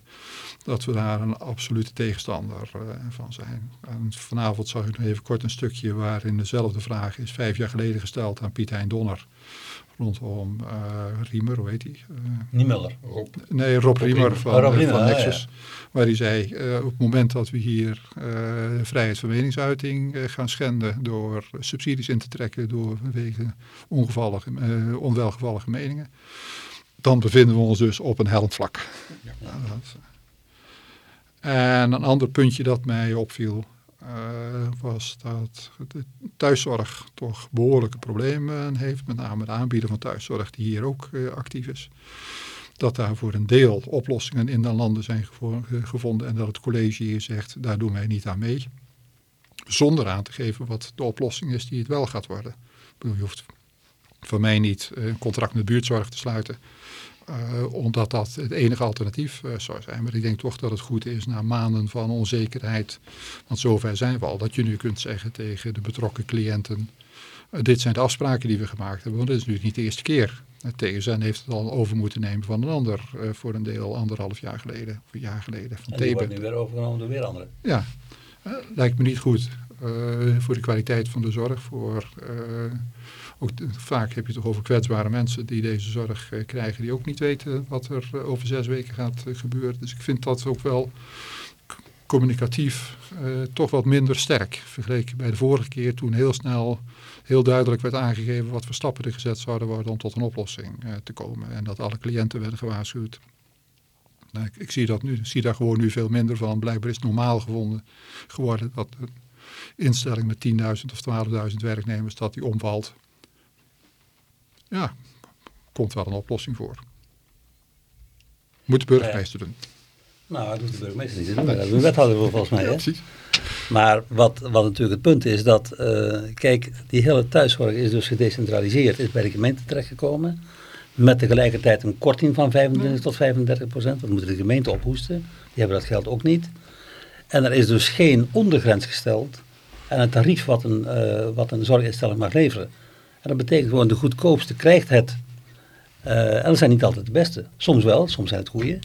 dat we daar een absolute tegenstander uh, van zijn. En vanavond zag ik nog even kort een stukje waarin dezelfde vraag is vijf jaar geleden gesteld aan Piet Hein Donner. Rondom uh, Riemer, hoe heet hij? Uh, Niemuller. Rob. Nee, Rob, Rob Riemer van, oh, Riemer, van ja, Nexus. Ja. Waar hij zei, op het moment dat we hier vrijheid van meningsuiting gaan schenden door subsidies in te trekken door vanwege ongevallige, onwelgevallige meningen, dan bevinden we ons dus op een hellend vlak. Ja. Dat, en een ander puntje dat mij opviel uh, was dat de thuiszorg toch behoorlijke problemen heeft. Met name de aanbieder van thuiszorg die hier ook uh, actief is. Dat daar voor een deel oplossingen in de landen zijn gevonden en dat het college hier zegt daar doen wij niet aan mee. Zonder aan te geven wat de oplossing is die het wel gaat worden. Je hoeft voor mij niet een contract met buurtzorg te sluiten. Uh, omdat dat het enige alternatief uh, zou zijn. Maar ik denk toch dat het goed is na maanden van onzekerheid. Want zover zijn we al. Dat je nu kunt zeggen tegen de betrokken cliënten. Uh, dit zijn de afspraken die we gemaakt hebben. Want dit is nu niet de eerste keer. Het TSN heeft het al over moeten nemen van een ander. voor een deel anderhalf jaar geleden. Of een jaar geleden. Van en die wordt nu weer overgenomen door weer anderen. Ja, lijkt me niet goed. eh, voor de kwaliteit van de zorg. Voor, eh, vaak heb je het toch over kwetsbare mensen die deze zorg eh, krijgen, die ook niet weten wat er eh, over zes weken gaat eh, gebeuren. Dus ik vind dat ook wel communicatief toch wat minder sterk vergeleken bij de vorige keer toen heel snel heel duidelijk werd aangegeven wat voor stappen er gezet zouden worden om tot een oplossing te komen. En dat alle cliënten werden gewaarschuwd. Nou, ik, ik zie, dat nu, zie daar gewoon nu veel minder van. Blijkbaar is het normaal gevonden geworden dat een instelling met 10.000 of 12.000 werknemers, dat die omvalt. Ja, komt wel een oplossing voor. Moet de burgemeester doen. Nou, dat doet de burgemeester niet. Dat doet de wethouder wel volgens mij. Ja, Hè? precies. Maar wat, wat natuurlijk het punt is, dat, eh, kijk, die hele thuiszorg is dus gedecentraliseerd, is bij de gemeente terechtgekomen. Met tegelijkertijd een korting van 25 tot 35 procent. Dat moeten de gemeenten ophoesten. Die hebben dat geld ook niet. En er is dus geen ondergrens gesteld aan het tarief wat een, eh, wat een zorginstelling mag leveren. Dat betekent gewoon de goedkoopste krijgt het. Eh, en dat zijn niet altijd de beste. Soms wel, soms zijn het goede.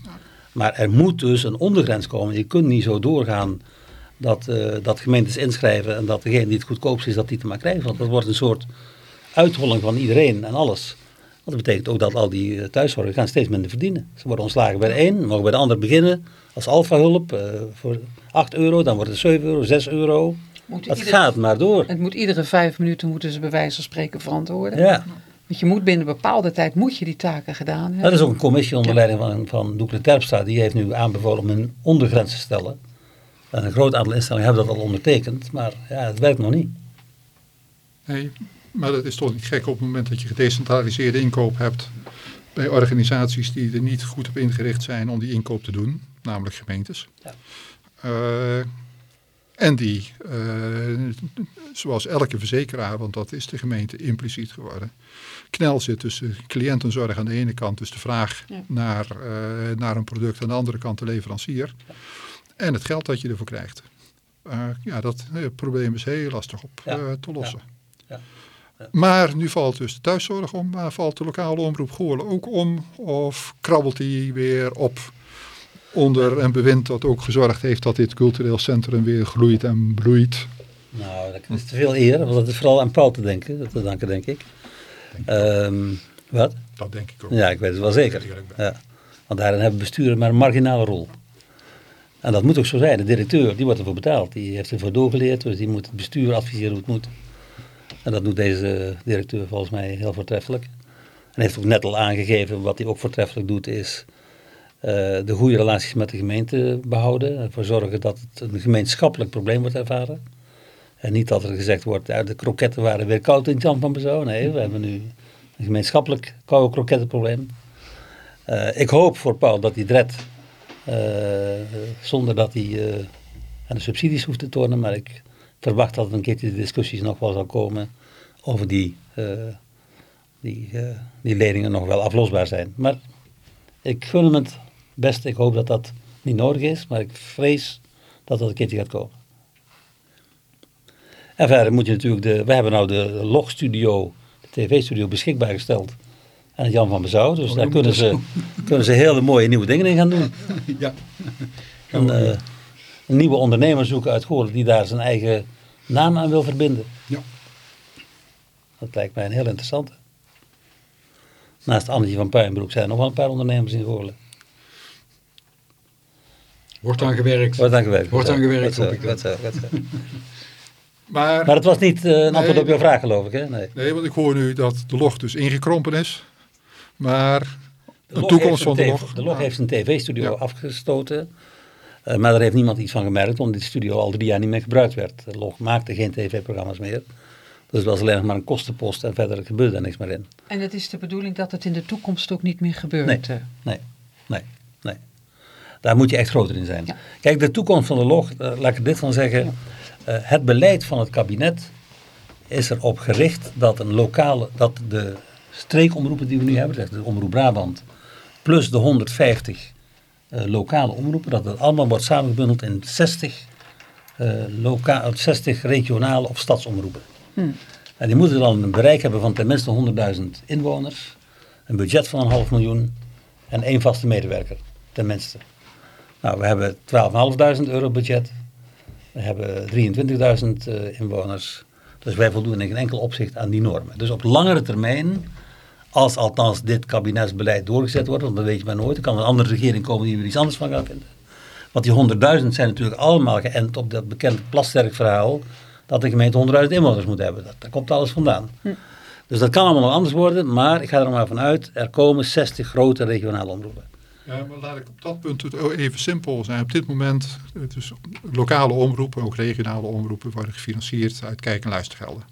Maar er moet dus een ondergrens komen. Je kunt niet zo doorgaan dat, eh, dat gemeentes inschrijven en dat degene die het goedkoopst is, dat die te maar krijgt. Want dat wordt een soort uitholling van iedereen en alles. Want dat betekent ook dat al die eh, thuiszorgers gaan steeds minder verdienen. Ze worden ontslagen bij de een, mogen bij de ander beginnen als alfahulp uh, voor 8 euro, dan wordt het 7 euro, 6 euro. Moet iedere- gaat maar door. Het moet iedere vijf minuten moeten ze bij wijze van spreken verantwoorden. Ja, Want je moet binnen een bepaalde tijd moet je die taken gedaan hebben. dat is ook een commissie onder leiding van, van Doekle Terpstra. Die heeft nu aanbevolen om een ondergrens te stellen. En een groot aantal instellingen hebben dat al ondertekend. Maar ja, het werkt nog niet. Nee, maar dat is toch niet gek op het moment dat je gedecentraliseerde inkoop hebt bij organisaties die er niet goed op ingericht zijn om die inkoop te doen, namelijk gemeentes. Ja. Eh, en die, eh, zoals elke verzekeraar, want dat is de gemeente impliciet geworden, knel zit tussen cliëntenzorg aan de ene kant, dus de vraag Ja. naar, eh, naar een product, aan de andere kant de leverancier, en het geld dat je ervoor krijgt. Eh, ja, dat probleem is heel lastig op Ja. eh, te lossen. Ja. Ja. Maar nu valt dus de thuiszorg om, maar valt de lokale omroep Goorlen ook om? Of krabbelt die weer op onder een bewind dat ook gezorgd heeft dat dit cultureel centrum weer groeit en bloeit? Nou, dat is te veel eer, want dat is vooral aan Paul te denken, dat te danken, denk ik. Ehm, wat? Dat denk ik ook. Ja, ik weet het wel zeker. Ja. Want daarin hebben besturen maar een marginale rol. En dat moet ook zo zijn. De directeur, die wordt ervoor betaald. Die heeft ervoor doorgeleerd, dus die moet het bestuur adviseren hoe het moet. En dat doet deze directeur volgens mij heel voortreffelijk. En heeft ook net al aangegeven, wat hij ook voortreffelijk doet, is de goede relaties met de gemeente behouden. Ervoor zorgen dat het een gemeenschappelijk probleem wordt ervaren. En niet dat er gezegd wordt, de kroketten waren weer koud in Jan van Bezouw. Nee, we hebben nu een gemeenschappelijk koude krokettenprobleem. Eh, ik hoop voor Paul dat hij redt, eh, zonder dat hij eh, aan de subsidies hoeft te tornen. Maar ik verwacht dat er een keertje de discussies nog wel zal komen over die, eh, die, eh, die leningen nog wel aflosbaar zijn. Maar ik gun hem het best. Ik hoop dat dat niet nodig is, maar ik vrees dat dat een keertje gaat komen. En verder moet je natuurlijk de, we hebben nou de logstudio, de tv-studio beschikbaar gesteld aan Jan van Bezouw. Dus Oh, daar kunnen ze, kunnen ze hele mooie nieuwe dingen in gaan doen. [LAUGHS] Ja. Een, eh, een nieuwe ondernemer zoeken uit Goorlen die daar zijn eigen naam aan wil verbinden. Ja. Dat lijkt mij een heel interessante. Naast Annetje van Puinbroek zijn er nog wel een paar ondernemers in Goorlen. Wordt aan gewerkt. Wordt aan gewerkt. Wordt aan gewerkt, hoop ik dan. zo, goed zo. Maar, Maar het was niet eh, een antwoord Nee, op jouw vraag geloof ik hè? Nee. nee, want ik hoor nu dat de log dus ingekrompen is. Maar De toekomst heeft van een de log. De log heeft zijn tv-studio Ja. Eh, afgestoten. maar daar heeft niemand iets van gemerkt, omdat die studio al drie jaar niet meer gebruikt werd. De log maakte geen tv-programma's meer. Dus het was alleen nog maar een kostenpost en verder gebeurde er niks meer in. En het is de bedoeling dat het in de toekomst ook niet meer gebeurt. Eh. Nee, nee. Daar moet je echt groter in zijn. Ja. Kijk, de toekomst van de log, eh, laat ik er dit van zeggen. Eh, het beleid van het kabinet is erop gericht dat, een lokale, dat de streekomroepen die we nu hebben, de Omroep Brabant, plus de 150 eh, lokale omroepen, dat het allemaal wordt samengebundeld in 60, eh, loka 60 regionale of stadsomroepen. En die moeten dan een bereik hebben van tenminste 100.000 inwoners, een budget van een half miljoen en één vaste medewerker, tenminste. Nou, we hebben 12.500 euro budget. We hebben 23.000 eh, inwoners. Dus wij voldoen in geen enkel opzicht aan die normen. Dus op langere termijn, als althans dit kabinetsbeleid doorgezet wordt, want dat weet je maar nooit, er kan een andere regering komen die er iets anders van gaat vinden. Want die 100.000 zijn natuurlijk allemaal geënt op dat bekende Plasterk verhaal dat de gemeente 100.000 inwoners moet hebben. Dat, daar komt alles vandaan. Dus dat kan allemaal nog anders worden, maar ik ga er maar vanuit, er komen 60 grote regionale omroepen. Ja, maar laat ik op dat punt het even simpel zijn. Op dit moment, dus lokale omroepen, ook regionale omroepen, worden gefinancierd uit kijk- en luistergelden.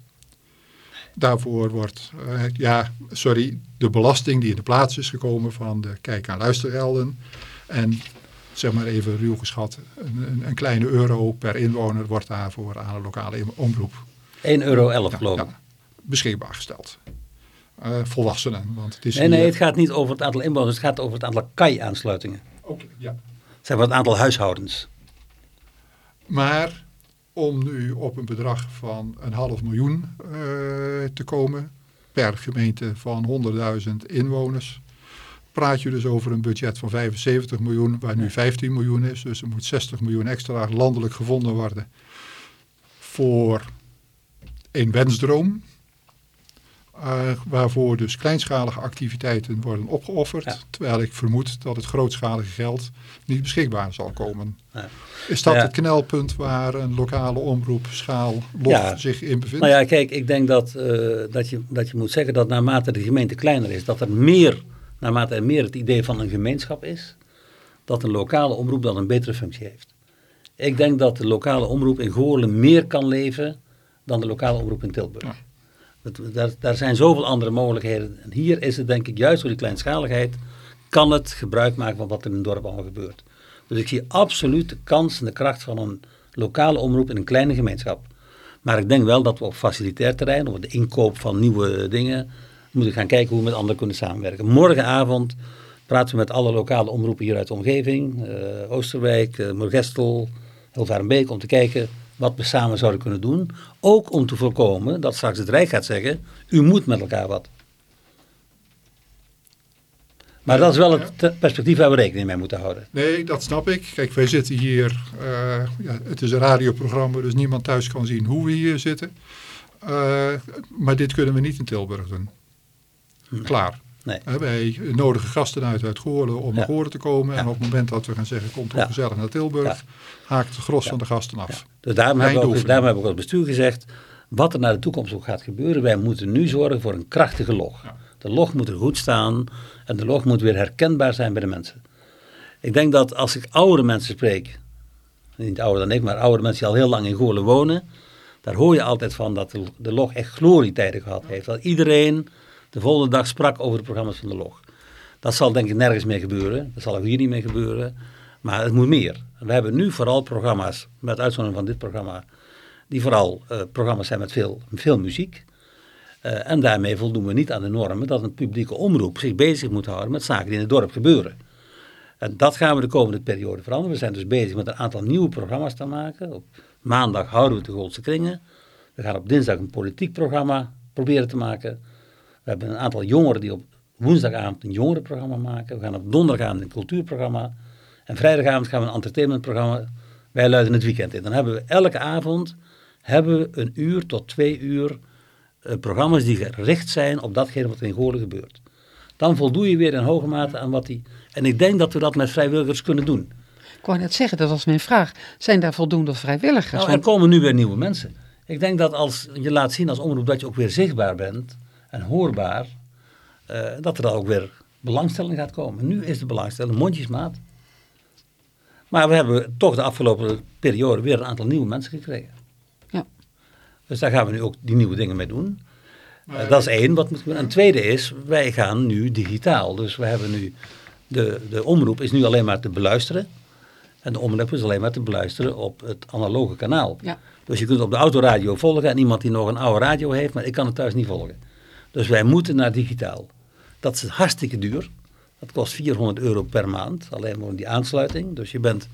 Daarvoor wordt, eh, ja, sorry, de belasting die in de plaats is gekomen van de kijk- en luistergelden. En zeg maar even ruw geschat, een, een, kleine euro per inwoner wordt daarvoor aan een lokale omroep 1,11 euro ja, geloof ik. ja, beschikbaar gesteld. Eh, volwassenen, want het is Nee, nee, het gaat niet over het aantal inwoners, het gaat over het aantal KAI-aansluitingen. Oké, ja. Zeg maar het aantal huishoudens. Maar om nu op een bedrag van een half miljoen eh, te komen per gemeente van 100.000 inwoners, praat je dus over een budget van 75 miljoen, waar nu 15 miljoen is. Dus er moet 60 miljoen extra landelijk gevonden worden voor een wensdroom. Eh, waarvoor dus kleinschalige activiteiten worden opgeofferd. Ja. Terwijl ik vermoed dat het grootschalige geld niet beschikbaar zal komen. Ja. Is dat Ja. het knelpunt waar een lokale omroep schaal zich in bevindt? Nou ja, kijk, ik denk dat, eh, dat, je, dat je moet zeggen dat naarmate de gemeente kleiner is, dat er meer, naarmate er meer het idee van een gemeenschap is, dat een lokale omroep dan een betere functie heeft. Ik denk dat de lokale omroep in Goorlen meer kan leven dan de lokale omroep in Tilburg. Daar, zijn zoveel andere mogelijkheden. En hier is het denk ik juist door die kleinschaligheid, kan het gebruik maken van wat er in het dorp allemaal gebeurt. Dus ik zie absoluut de kans en de kracht van een lokale omroep in een kleine gemeenschap. Maar ik denk wel dat we op facilitair terrein, op de inkoop van nieuwe dingen, moeten gaan kijken hoe we met anderen kunnen samenwerken. Morgenavond praten we met alle lokale omroepen hier uit de omgeving, eh, Oosterwijk, eh Moergestel, Hilvarenbeek, om te kijken wat we samen zouden kunnen doen. Ook om te voorkomen dat straks het Rijk gaat zeggen, u moet met elkaar wat. Maar dat is wel het te- perspectief waar we rekening mee moeten houden. Nee, dat snap ik. Kijk, wij zitten hier, eh, ja, het is een radioprogramma, dus niemand thuis kan zien hoe we hier zitten. Eh, maar dit kunnen we niet in Tilburg doen. Klaar. Nee. Wij nodigen gasten uit uit Goorlen om naar Goorlen te komen. En op het moment dat we gaan zeggen, komt toch gezellig naar Tilburg, haakt het gros van de gasten af. Dus daarom hebben, we ook, Eindhoven. daarom hebben we ook als bestuur gezegd, wat er naar de toekomst ook gaat gebeuren, wij moeten nu zorgen voor een krachtige log. De log moet er goed staan en de log moet weer herkenbaar zijn bij de mensen. Ik denk dat als ik oudere mensen spreek, niet ouder dan ik, maar oudere mensen die al heel lang in Goorlen wonen, daar hoor je altijd van dat de, de log echt glorietijden gehad heeft. Dat iedereen de volgende dag sprak over de programma's van de log. Dat zal denk ik nergens meer gebeuren. Dat zal ook hier niet meer gebeuren. Maar het moet meer. We hebben nu vooral programma's, met uitzondering van dit programma, die vooral eh, programma's zijn met veel, veel muziek. Eh, en daarmee voldoen we niet aan de normen dat een publieke omroep zich bezig moet houden met zaken die in het dorp gebeuren. En dat gaan we de komende periode veranderen. We zijn dus bezig met een aantal nieuwe programma's te maken. Op maandag houden we de Goldse Kringen. We gaan op dinsdag een politiek programma proberen te maken. We hebben een aantal jongeren die op woensdagavond een jongerenprogramma maken. We gaan op donderdagavond een cultuurprogramma. En vrijdagavond gaan we een entertainmentprogramma. Wij luiden het weekend in. Dan hebben we elke avond hebben we een uur tot twee uur eh, programma's die gericht zijn op datgene wat er in Goorlen gebeurt. Dan voldoe je weer in hoge mate aan wat die... En ik denk dat we dat met vrijwilligers kunnen doen. Ik wou net zeggen, dat was mijn vraag. Zijn daar voldoende vrijwilligers? Nou, er komen nu weer nieuwe mensen. Ik denk dat als je laat zien als omroep dat je ook weer zichtbaar bent en hoorbaar, eh, dat er dan ook weer belangstelling gaat komen. Nu is de belangstelling mondjesmaat. Maar we hebben toch de afgelopen periode weer een aantal nieuwe mensen gekregen. Ja. Dus daar gaan we nu ook die nieuwe dingen mee doen. Eh, dat is één wat moet gebeuren. En het tweede is, wij gaan nu digitaal. Dus we hebben nu, de, de omroep is nu alleen maar te beluisteren. En de omroep is alleen maar te beluisteren op het analoge kanaal. Ja. Dus je kunt op de autoradio volgen en iemand die nog een oude radio heeft, maar ik kan het thuis niet volgen. Dus wij moeten naar digitaal. Dat is hartstikke duur. Dat kost 400 euro per maand, alleen maar om die aansluiting. Dus je bent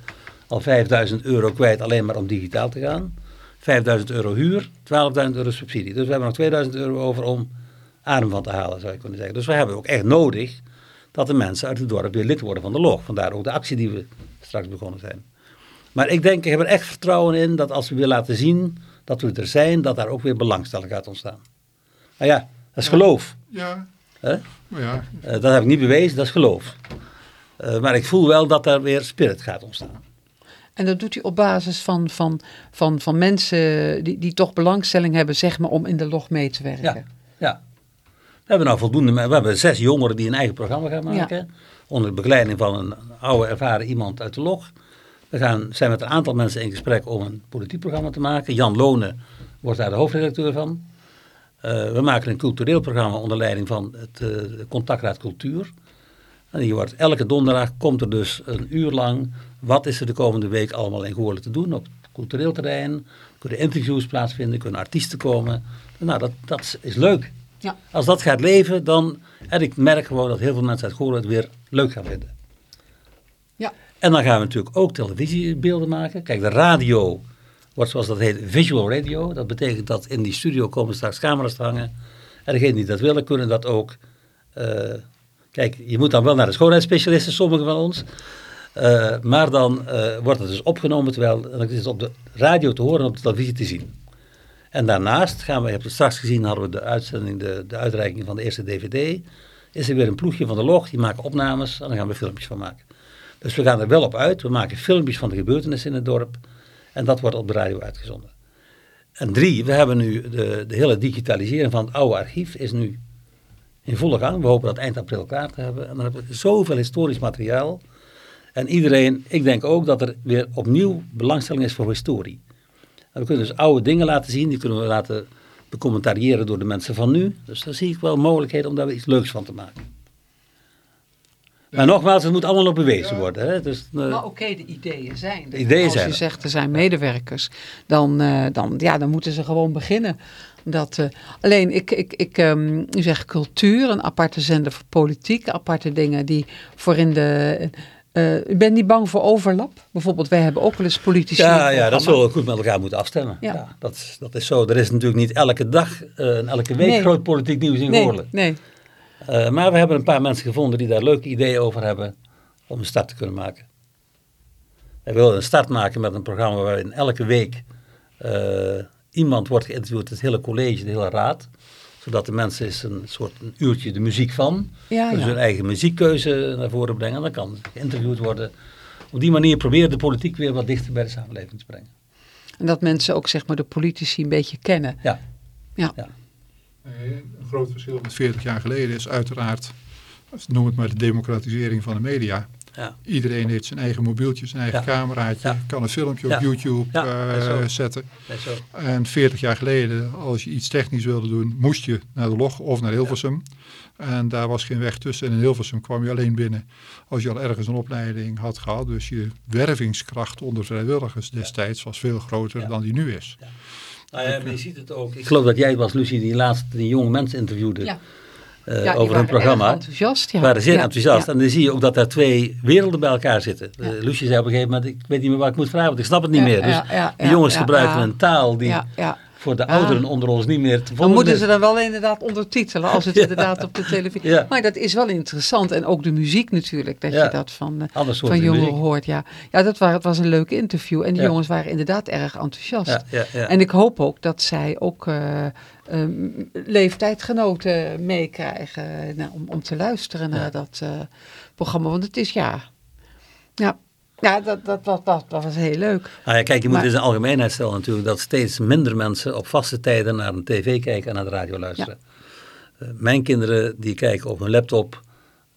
al 5000 euro kwijt alleen maar om digitaal te gaan. 5000 euro huur, 12.000 euro subsidie. Dus we hebben nog 2000 euro over om adem van te halen, zou je kunnen zeggen. Dus we hebben ook echt nodig dat de mensen uit het dorp weer lid worden van de log. Vandaar ook de actie die we straks begonnen zijn. Maar ik denk, ik heb er echt vertrouwen in dat als we weer laten zien dat we er zijn, dat daar ook weer belangstelling gaat ontstaan. Maar ja, dat is geloof. Ja, Hè? maar ja, Eh, dat heb ik niet bewezen, dat is geloof. Eh, maar ik voel wel dat er weer spirit gaat ontstaan. En dat doet hij op basis van, van, van, van mensen die, die toch belangstelling hebben, zeg maar, om in de log mee te werken. Ja, ja. We hebben nou voldoende, we hebben zes jongeren die een eigen programma gaan maken. Onder de begeleiding van een oude ervaren iemand uit de log. We gaan, zijn met een aantal mensen in gesprek om een politiek programma te maken. Jan Lonen wordt daar de hoofdredacteur van. Eh, we maken een cultureel programma onder leiding van het eh, Contactraad Cultuur. En die wordt, elke donderdag komt er dus een uur lang, wat is er de komende week allemaal in Goorlen te doen op het cultureel terrein. Kunnen interviews plaatsvinden, kunnen artiesten komen. Nou, dat, dat is leuk. Ja. Als dat gaat leven, dan, en ik merk gewoon dat heel veel mensen uit Goorlen het weer leuk gaan vinden. Ja. En dan gaan we natuurlijk ook televisiebeelden maken. Kijk, de radio wordt zoals dat heet visual radio. Dat betekent dat in die studio komen straks camera's te hangen. En degenen die dat willen, kunnen dat ook... eh, kijk, je moet dan wel naar de schoonheidsspecialisten, sommigen van ons. Eh, maar dan eh, wordt het dus opgenomen, terwijl dan is het op de radio te horen en op de televisie te zien. En daarnaast gaan we, je hebt het straks gezien, hadden we de uitzending, de, de uitreiking van de eerste DVD. Is er weer een ploegje van de log, die maken opnames en dan gaan we filmpjes van maken. Dus we gaan er wel op uit. We maken filmpjes van de gebeurtenissen in het dorp. En dat wordt op de radio uitgezonden. En drie, we hebben nu de, de hele digitalisering van het oude archief is nu in volle gang. We hopen dat eind april klaar te hebben. En dan hebben we zoveel historisch materiaal. En iedereen, ik denk ook dat er weer opnieuw belangstelling is voor historie. En we kunnen dus oude dingen laten zien. Die kunnen we laten becommentariëren door de mensen van nu. Dus daar zie ik wel mogelijkheden om daar weer iets leuks van te maken. Maar nogmaals, het moet allemaal nog bewezen worden. Hè? Dus, eh, Maar oké, de ideeën zijn er. Ideeën Als zijn je er. zegt er zijn medewerkers, dan, eh, dan, ja, dan moeten ze gewoon beginnen. Dat, eh, alleen, ik, ik, ik, ehm, u zegt cultuur, een aparte zender voor politiek, aparte dingen die voor in de... eh ik ben niet bang voor overlap. Bijvoorbeeld, wij hebben ook wel eens politici. ja, ja, dat zullen we goed met elkaar moeten afstemmen. Ja. Ja. dat, is- dat is zo. Er is natuurlijk niet elke dag eh, en elke week Nee. groot politiek nieuws in Nee, Goorlen. nee. Eh, maar we hebben een paar mensen gevonden die daar leuke ideeën over hebben om een start te kunnen maken. Wij willen een start maken met een programma waarin elke week eh, iemand wordt geïnterviewd, het hele college, de hele raad. Zodat de mensen eens een soort een uurtje de muziek van, Ja, dus ja. hun eigen muziekkeuze naar voren brengen. En dan kan geïnterviewd worden. Op die manier proberen de politiek weer wat dichter bij de samenleving te brengen. En dat mensen ook zeg maar de politici een beetje kennen. Ja. Ja. Ja. Nee, Een groot verschil met 40 jaar geleden is uiteraard, noem het maar de democratisering van de media. Ja. Iedereen heeft zijn eigen mobieltje, zijn eigen Ja. cameraatje, Ja. kan een filmpje op YouTube eh, zetten. En 40 jaar geleden, als je iets technisch wilde doen, moest je naar de log of naar Hilversum. En daar was geen weg tussen. En in Hilversum kwam je alleen binnen als je al ergens een opleiding had gehad. Dus je wervingskracht onder vrijwilligers destijds was veel groter dan die nu is. Nou ja, maar je ziet het ook. Ik geloof dat jij was, Lucie, die laatst die jonge mensen interviewde Ja. eh, Ja, over hun waren programma. enthousiast. Ja. Waren zeer Ja, enthousiast. ja. En dan zie je ook dat daar twee werelden bij elkaar zitten. Ja. Uh, Lucie zei op een gegeven moment, ik weet niet meer waar ik moet vragen, want ik snap het niet Ja, meer. Dus ja, ja, de jongens ja, gebruiken ja. een taal die Ja, ja. Voor de Ah. ouderen onder ons niet meer te Dan volgen moeten is. ze dan wel inderdaad ondertitelen als het [LAUGHS] Ja. inderdaad op de televisie. Ja. Maar dat is wel interessant. En ook de muziek natuurlijk, dat Ja. je dat van, eh, van jongeren muziek. hoort. Ja, ja dat was, het was een leuk interview. En die jongens waren inderdaad erg enthousiast. En ik hoop ook dat zij ook eh, ehm, leeftijdgenoten meekrijgen eh, nou, om, om te luisteren naar Ja. dat programma. Want het is ja, ja, ja dat, dat, dat, dat, dat was heel leuk. Nou ja, kijk, je moet Maar- in zijn algemeenheid stellen natuurlijk dat steeds minder mensen op vaste tijden naar een tv kijken en naar de radio luisteren. Eh, mijn kinderen die kijken op hun laptop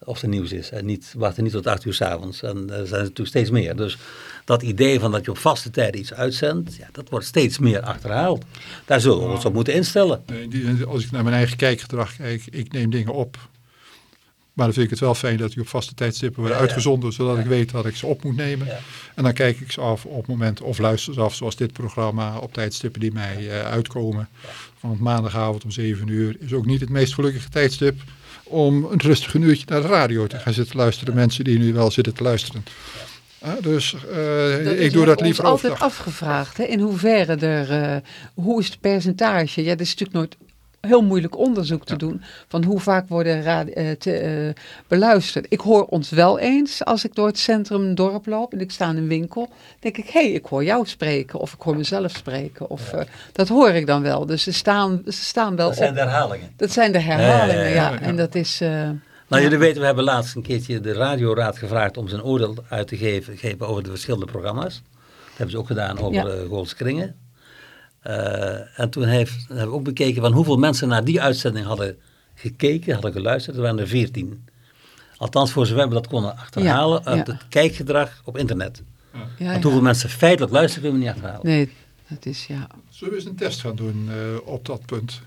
of er nieuws is en niet, wachten niet tot acht uur s'avonds. En er zijn er natuurlijk steeds meer. Dus dat idee van dat je op vaste tijden iets uitzendt, ja, dat wordt steeds meer achterhaald. Daar zullen we ons op moeten instellen. Nee, die- als ik naar mijn eigen kijkgedrag kijk, ik neem dingen op. Maar dan vind ik het wel fijn dat die op vaste tijdstippen worden Ja, ja. uitgezonden, zodat ik weet dat ik ze op moet nemen. Ja. En dan kijk ik ze af op momenten, of luister ze af, zoals dit programma, op tijdstippen die mij eh, uitkomen. Want maandagavond om 7 uur is ook niet het meest gelukkige tijdstip om een rustig een uurtje naar de radio te gaan zitten luisteren. Mensen die nu wel zitten te luisteren. Ah, dus eh, ik doe dat liever altijd afgevraagd. Hè, in hoeverre er, eh, hoe is het percentage? Ja, dat is natuurlijk nooit heel moeilijk onderzoek te Ja. doen van hoe vaak worden eh, te, eh, beluisterd. Ik hoor ons wel eens als ik door het centrum een dorp loop en ik sta in een winkel, denk ik, hé, hey, ik hoor jou spreken of ik hoor mezelf spreken. Of, eh, dat hoor ik dan wel. Dus ze staan, ze staan wel Dat zijn de herhalingen. Dat zijn de herhalingen, Ja. En dat is... Nou, jullie weten, we hebben laatst een keertje de radioraad gevraagd om zijn oordeel uit te geven, geven over de verschillende programma's. Dat hebben ze ook gedaan over Ja. de Eh, en toen heeft, hebben we ook bekeken van hoeveel mensen naar die uitzending hadden gekeken, hadden geluisterd. Er waren er veertien. Althans, voor zover we dat konden achterhalen Ja, uit ja. het kijkgedrag op internet. ja, Want ja. hoeveel mensen feitelijk luisteren, kunnen we niet achterhalen. Nee, dat is ja. Zullen we eens een test gaan doen eh, op dat punt?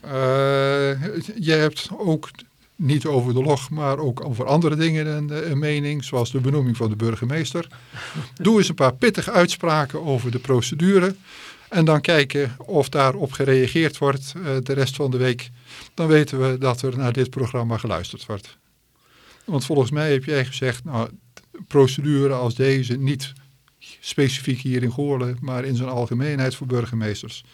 Eh, jij hebt ook niet over de log, maar ook over andere dingen een, eh, een mening, zoals de benoeming van de burgemeester. Doe eens een paar pittige uitspraken over de procedure en dan kijken of daarop gereageerd wordt eh, de rest van de week. Dan weten we dat er naar dit programma geluisterd wordt. Want volgens mij heb jij gezegd, nou, procedure als deze niet specifiek hier in Goorlen, maar in zijn algemeenheid voor burgemeesters.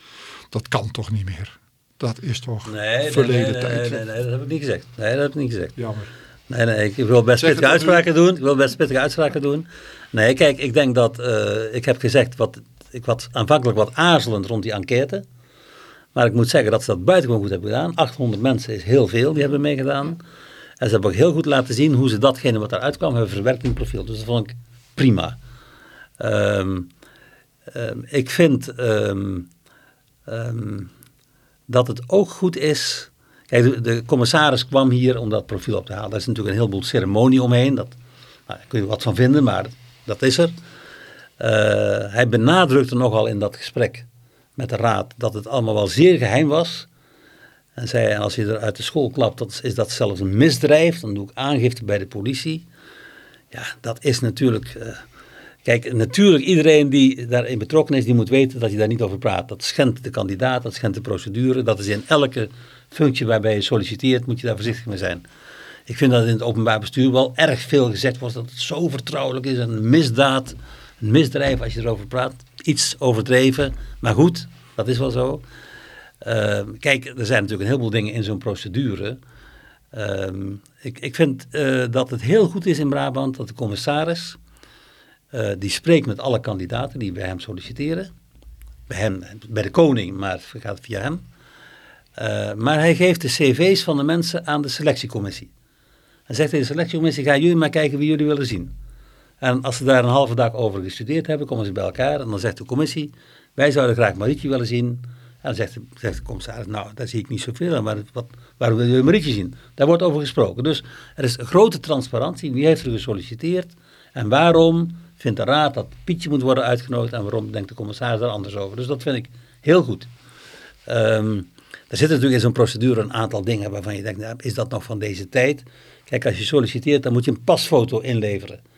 Dat kan toch niet meer? Dat is toch Nee, verleden nee, tijd? nee, nee, dat heb ik niet gezegd. Nee, dat heb ik niet gezegd. Jammer. Nee, nee, ik wil best pittige uitspraken doen. Ik wil best pittige uitspraken doen. Nee, kijk, ik denk dat, eh, ik heb gezegd, wat, ik was aanvankelijk wat aarzelend rond die enquête. Maar ik moet zeggen dat ze dat buitengewoon goed hebben gedaan. 800 mensen is heel veel, die hebben meegedaan. En ze hebben ook heel goed laten zien hoe ze datgene wat eruit kwam, hebben verwerkt in het profiel. Dus dat vond ik prima. Ehm, ehm, ik vind ehm, dat het ook goed is. Kijk, de, de commissaris kwam hier om dat profiel op te halen. Daar is natuurlijk een heleboel ceremonie omheen. Dat, nou, daar kun je wat van vinden, maar dat is er. Eh, hij benadrukte nogal in dat gesprek met de raad dat het allemaal wel zeer geheim was. En zei, en als je er uit de school klapt, dat is, dat zelfs een misdrijf. Dan doe ik aangifte bij de politie. Ja, dat is natuurlijk... eh, kijk, natuurlijk iedereen die daarin betrokken is, die moet weten dat je daar niet over praat. Dat schendt de kandidaat, dat schendt de procedure. Dat is in elke functie waarbij je solliciteert, moet je daar voorzichtig mee zijn. Ik vind dat in het openbaar bestuur wel erg veel gezegd wordt dat het zo vertrouwelijk is. Een misdaad, een misdrijf als je erover praat. Iets overdreven, maar goed, dat is wel zo. Ehm, kijk, er zijn natuurlijk een heleboel dingen in zo'n procedure. Ehm, ik, ik vind eh, dat het heel goed is in Brabant dat de commissaris, eh, die spreekt met alle kandidaten die bij hem solliciteren. Bij hem, bij de koning, maar gaat via hem. Eh, maar hij geeft de cv's van de mensen aan de selectiecommissie. Hij zegt tegen de selectiecommissie, gaan jullie maar kijken wie jullie willen zien. En als ze daar een halve dag over gestudeerd hebben, komen ze bij elkaar en dan zegt de commissie, wij zouden graag Marietje willen zien. En dan zegt de, commissaris, nou, daar zie ik niet zoveel aan, maar wat, waarom wil je Marietje zien? Daar wordt over gesproken. Dus er is grote transparantie, wie heeft er gesolliciteerd en waarom vindt de raad dat Pietje moet worden uitgenodigd en waarom denkt de commissaris daar anders over. Dus dat vind ik heel goed. Ehm, er zitten natuurlijk in zo'n procedure een aantal dingen waarvan je denkt, nou, is dat nog van deze tijd? Kijk, als je solliciteert, dan moet je een pasfoto inleveren.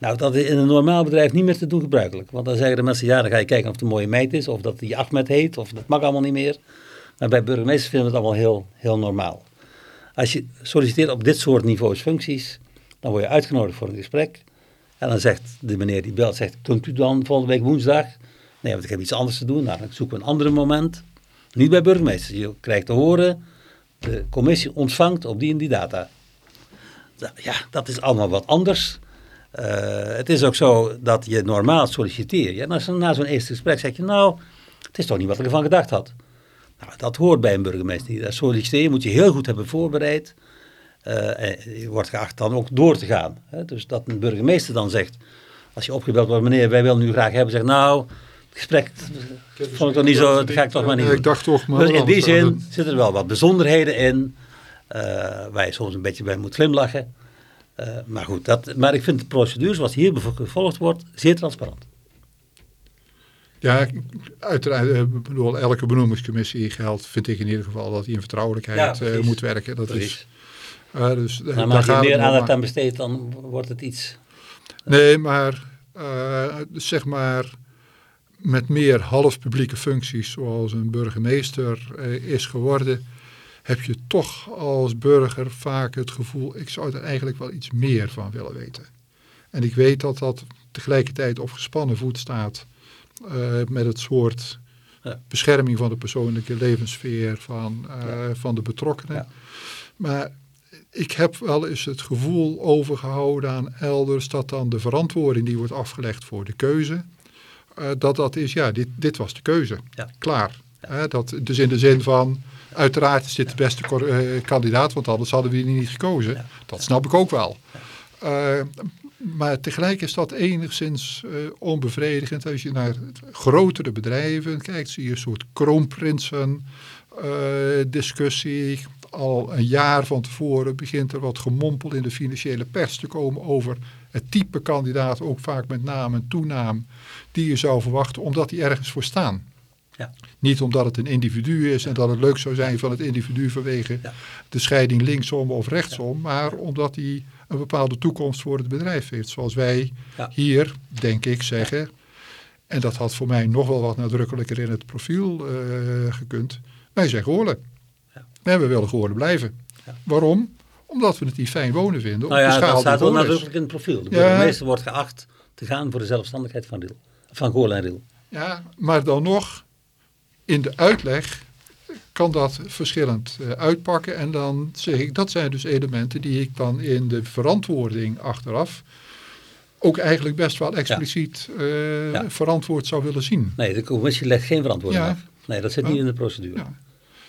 Nou, dat is in een normaal bedrijf niet meer te doen gebruikelijk. Want dan zeggen de mensen, ja, dan ga je kijken of het een mooie meid is, of dat die Ahmed heet, of dat mag allemaal niet meer. Maar bij burgemeesters vinden we het allemaal heel, heel normaal. Als je solliciteert op dit soort niveaus functies, dan word je uitgenodigd voor een gesprek. En dan zegt de meneer die belt, zegt, kunt u dan volgende week woensdag? Nee, want ik heb iets anders te doen. Nou, dan zoeken we een ander moment. Niet bij burgemeesters. Je krijgt te horen, de commissie ontvangt op die en die data. Ja, dat is allemaal wat anders. Uh, het is ook zo dat je normaal solliciteert. Ja, na, na zo'n eerste gesprek zeg je, nou, het is toch niet wat ik ervan gedacht had. Nou, dat hoort bij een burgemeester. Dat solliciteren moet je heel goed hebben voorbereid. Uh, en je wordt geacht dan ook door te gaan. Hè? Dus dat een burgemeester dan zegt, als je opgebeld wordt, meneer, wij willen u graag hebben, zegt, nou, het gesprek vond ik toch niet zo, dat ga ik toch maar niet Ik dacht toch maar. Dus in die zin zitten er wel wat bijzonderheden in, uh, waar je soms een beetje bij moet glimlachen. Uh, maar goed, dat, maar ik vind de procedure zoals hier gevolgd wordt zeer transparant. Ja, uiteraard, eh, ik bedoel, elke benoemingscommissie geldt, vind ik in ieder geval, dat die in vertrouwelijkheid Ja, eh, moet werken. Dat is, eh, dus, eh, Maar, daar maar als je meer aandacht aan besteedt, dan wordt het iets... Nee, maar eh, zeg maar met meer half publieke functies zoals een burgemeester eh, is geworden, heb je toch als burger vaak het gevoel, ik zou er eigenlijk wel iets meer van willen weten. En ik weet dat dat tegelijkertijd op gespannen voet staat eh, met het soort Ja. bescherming van de persoonlijke levenssfeer van, eh, van de betrokkenen. Ja. Maar ik heb wel eens het gevoel overgehouden aan elders dat dan de verantwoording die wordt afgelegd voor de keuze, eh, dat dat is, ja, dit, dit was de keuze. Ja. Klaar. Hè, dat, dus in de zin van, uiteraard is dit de beste eh, kandidaat, want anders hadden we die niet gekozen. Dat snap ik ook wel. Eh, maar tegelijk is dat enigszins eh, onbevredigend. Als je naar grotere bedrijven kijkt, zie je een soort kroonprinsen eh, discussie. Al een jaar van tevoren begint er wat gemompel in de financiële pers te komen over het type kandidaat, ook vaak met naam en toenaam, die je zou verwachten, omdat die ergens voor staan. Ja. Niet omdat het een individu is en dat het leuk zou zijn van het individu vanwege de scheiding linksom of rechtsom, maar omdat hij een bepaalde toekomst voor het bedrijf heeft. Zoals wij hier, denk ik, zeggen, en dat had voor mij nog wel wat nadrukkelijker in het profiel eh, gekund, wij zijn Goorlen. Ja. En we willen Goorlen blijven. Waarom? Omdat we het niet fijn wonen vinden. Nou ja, dat staat wel nadrukkelijk in het profiel. De burgemeester wordt geacht te gaan voor de zelfstandigheid van Riel. Van Goorlen en Riel. Ja, maar dan nog, in de uitleg kan dat verschillend eh, uitpakken. En dan zeg ik, dat zijn dus elementen die ik dan in de verantwoording achteraf ook eigenlijk best wel expliciet eh, Ja. verantwoord zou willen zien. Nee, de commissie legt geen verantwoording Ja. af. Nee, dat zit niet in de procedure.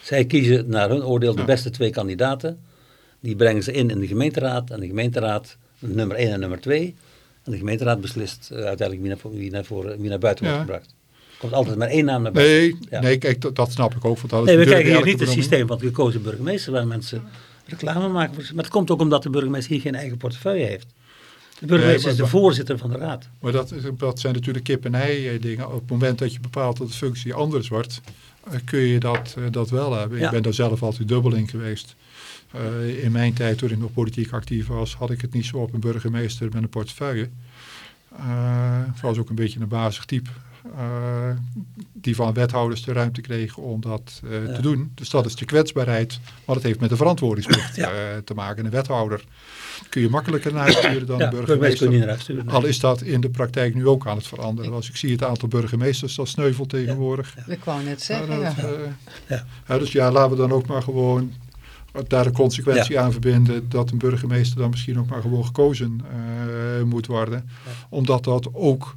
Zij kiezen naar hun oordeel de beste twee kandidaten. Die brengen ze in in de gemeenteraad. En de gemeenteraad, nummer 1 en nummer 2. En de gemeenteraad beslist eh, uiteindelijk wie naar, wie naar, voren, wie naar buiten wordt gebracht. Komt altijd maar één naam naar buiten. Nee, Ja. nee kijk, dat, dat snap ik ook. Want dat Nee, we kijken hier niet het systeem van de gekozen burgemeester waar mensen reclame maken. Maar het komt ook omdat de burgemeester hier geen eigen portefeuille heeft. De burgemeester maar- is de voorzitter van de raad. Maar dat, dat zijn natuurlijk kip en ei eh, dingen. Op het moment dat je bepaalt dat de functie anders wordt, eh, kun je dat, eh, dat wel hebben. Ja. Ik ben daar zelf altijd dubbel in geweest. In mijn tijd, toen ik nog politiek actief was, had ik het niet zo op een burgemeester met een portefeuille. Het was ook een beetje een bazig type. Eh, die van wethouders de ruimte kreeg om dat eh, Ja. te doen. Dus dat is de kwetsbaarheid. Maar het heeft met de verantwoordingsplicht Ja. eh, te maken. Een wethouder kun je makkelijker naar sturen dan Ja, een de burgemeester nee. Al is dat in de praktijk nu ook aan het veranderen. Als ik zie het aantal burgemeesters, dat sneuvelt tegenwoordig. Ik wou net Ja, zeggen, dat, ja. eh, Ja. ja, dus ja, laten we dan ook maar gewoon daar de consequentie aan verbinden dat een burgemeester dan misschien ook maar gewoon gekozen eh, moet worden. Omdat dat ook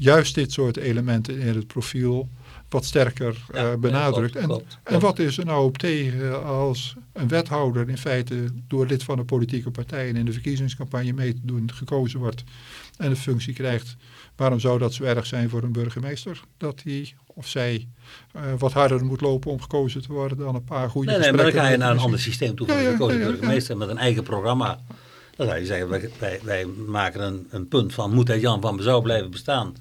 juist dit soort elementen in het profiel wat sterker eh, benadrukt. ja, en, klopt, klopt, en wat is er nou op tegen als een wethouder in feite door lid van een politieke partij en in de verkiezingscampagne mee te doen gekozen wordt en een functie krijgt. Waarom zou dat zo erg zijn voor een burgemeester? Dat hij of zij eh, wat harder moet lopen om gekozen te worden dan een paar goede Nee, nee, maar dan ga je naar een de ander systeem toe van Ja, de gekozen burgemeester met een eigen programma. Dan zou je zeggen, wij, wij, wij maken een, een punt van moet hij Jan van Bezouw blijven bestaan?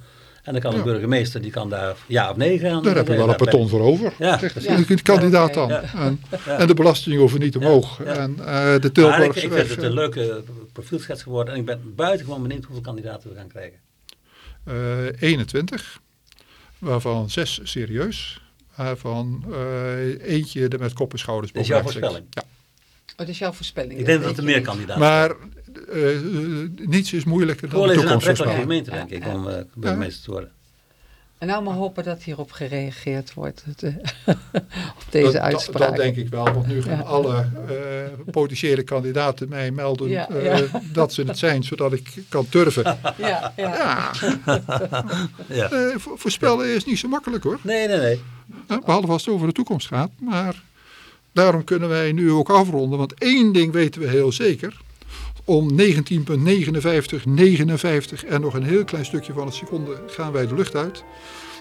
En dan kan Ja. burgemeester, die kan daar ja of nee gaan. Daar heb je wel een paton. voor over. Ja, de kandidaat dan. Ja. En, Ja. en de belastingen hoven niet omhoog. Ja. En eh, de ik, ik vind het een leuke profielschets geworden. En ik ben buitengewoon benieuwd hoeveel kandidaten we gaan krijgen. eh, 21, waarvan zes serieus. Waarvan eh, eentje er met kop en schouders Dat is jouw bovenuit steekt. Oh, dat is jouw voorspelling. Ik denk dat er meer kandidaten Maar eh, eh, niets is moeilijker dan de is een toekomst voorspellen. gemeente, denk ik, om eh, burgemeester te worden. En nou maar hopen dat hierop gereageerd wordt. het, [LAUGHS] op deze Dat- dat, uitspraak. dat denk ik wel, want nu gaan Ja. alle eh, potentiële kandidaten mij melden Ja, eh, ja. dat ze het zijn, zodat ik kan turven. Ja, ja. Ja, Ja. vo- voorspellen is niet zo makkelijk hoor. Nee, nee, nee. Eh, Behalve als het over de toekomst gaat. Maar daarom kunnen wij nu ook afronden. Want één ding weten we heel zeker. Om 19.59, 59 en nog een heel klein stukje van een seconde gaan wij de lucht uit.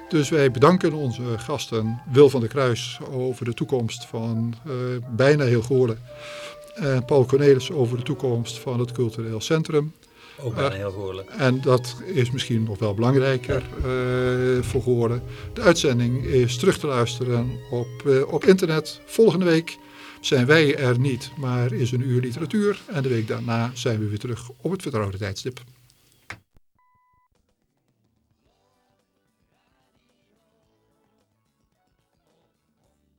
Dus wij bedanken onze gasten Wil van der Kruis over de toekomst van eh, bijna heel Goorlen. En Paul Cornelis over de toekomst van het cultureel centrum. Ook bijna heel gehoorlijk. En dat is misschien nog wel belangrijker eh, voor Goorlen. De uitzending is terug te luisteren op, eh, op internet. Volgende week zijn wij er niet, maar is een uur literatuur. En de week daarna zijn we weer terug op het vertrouwde tijdstip.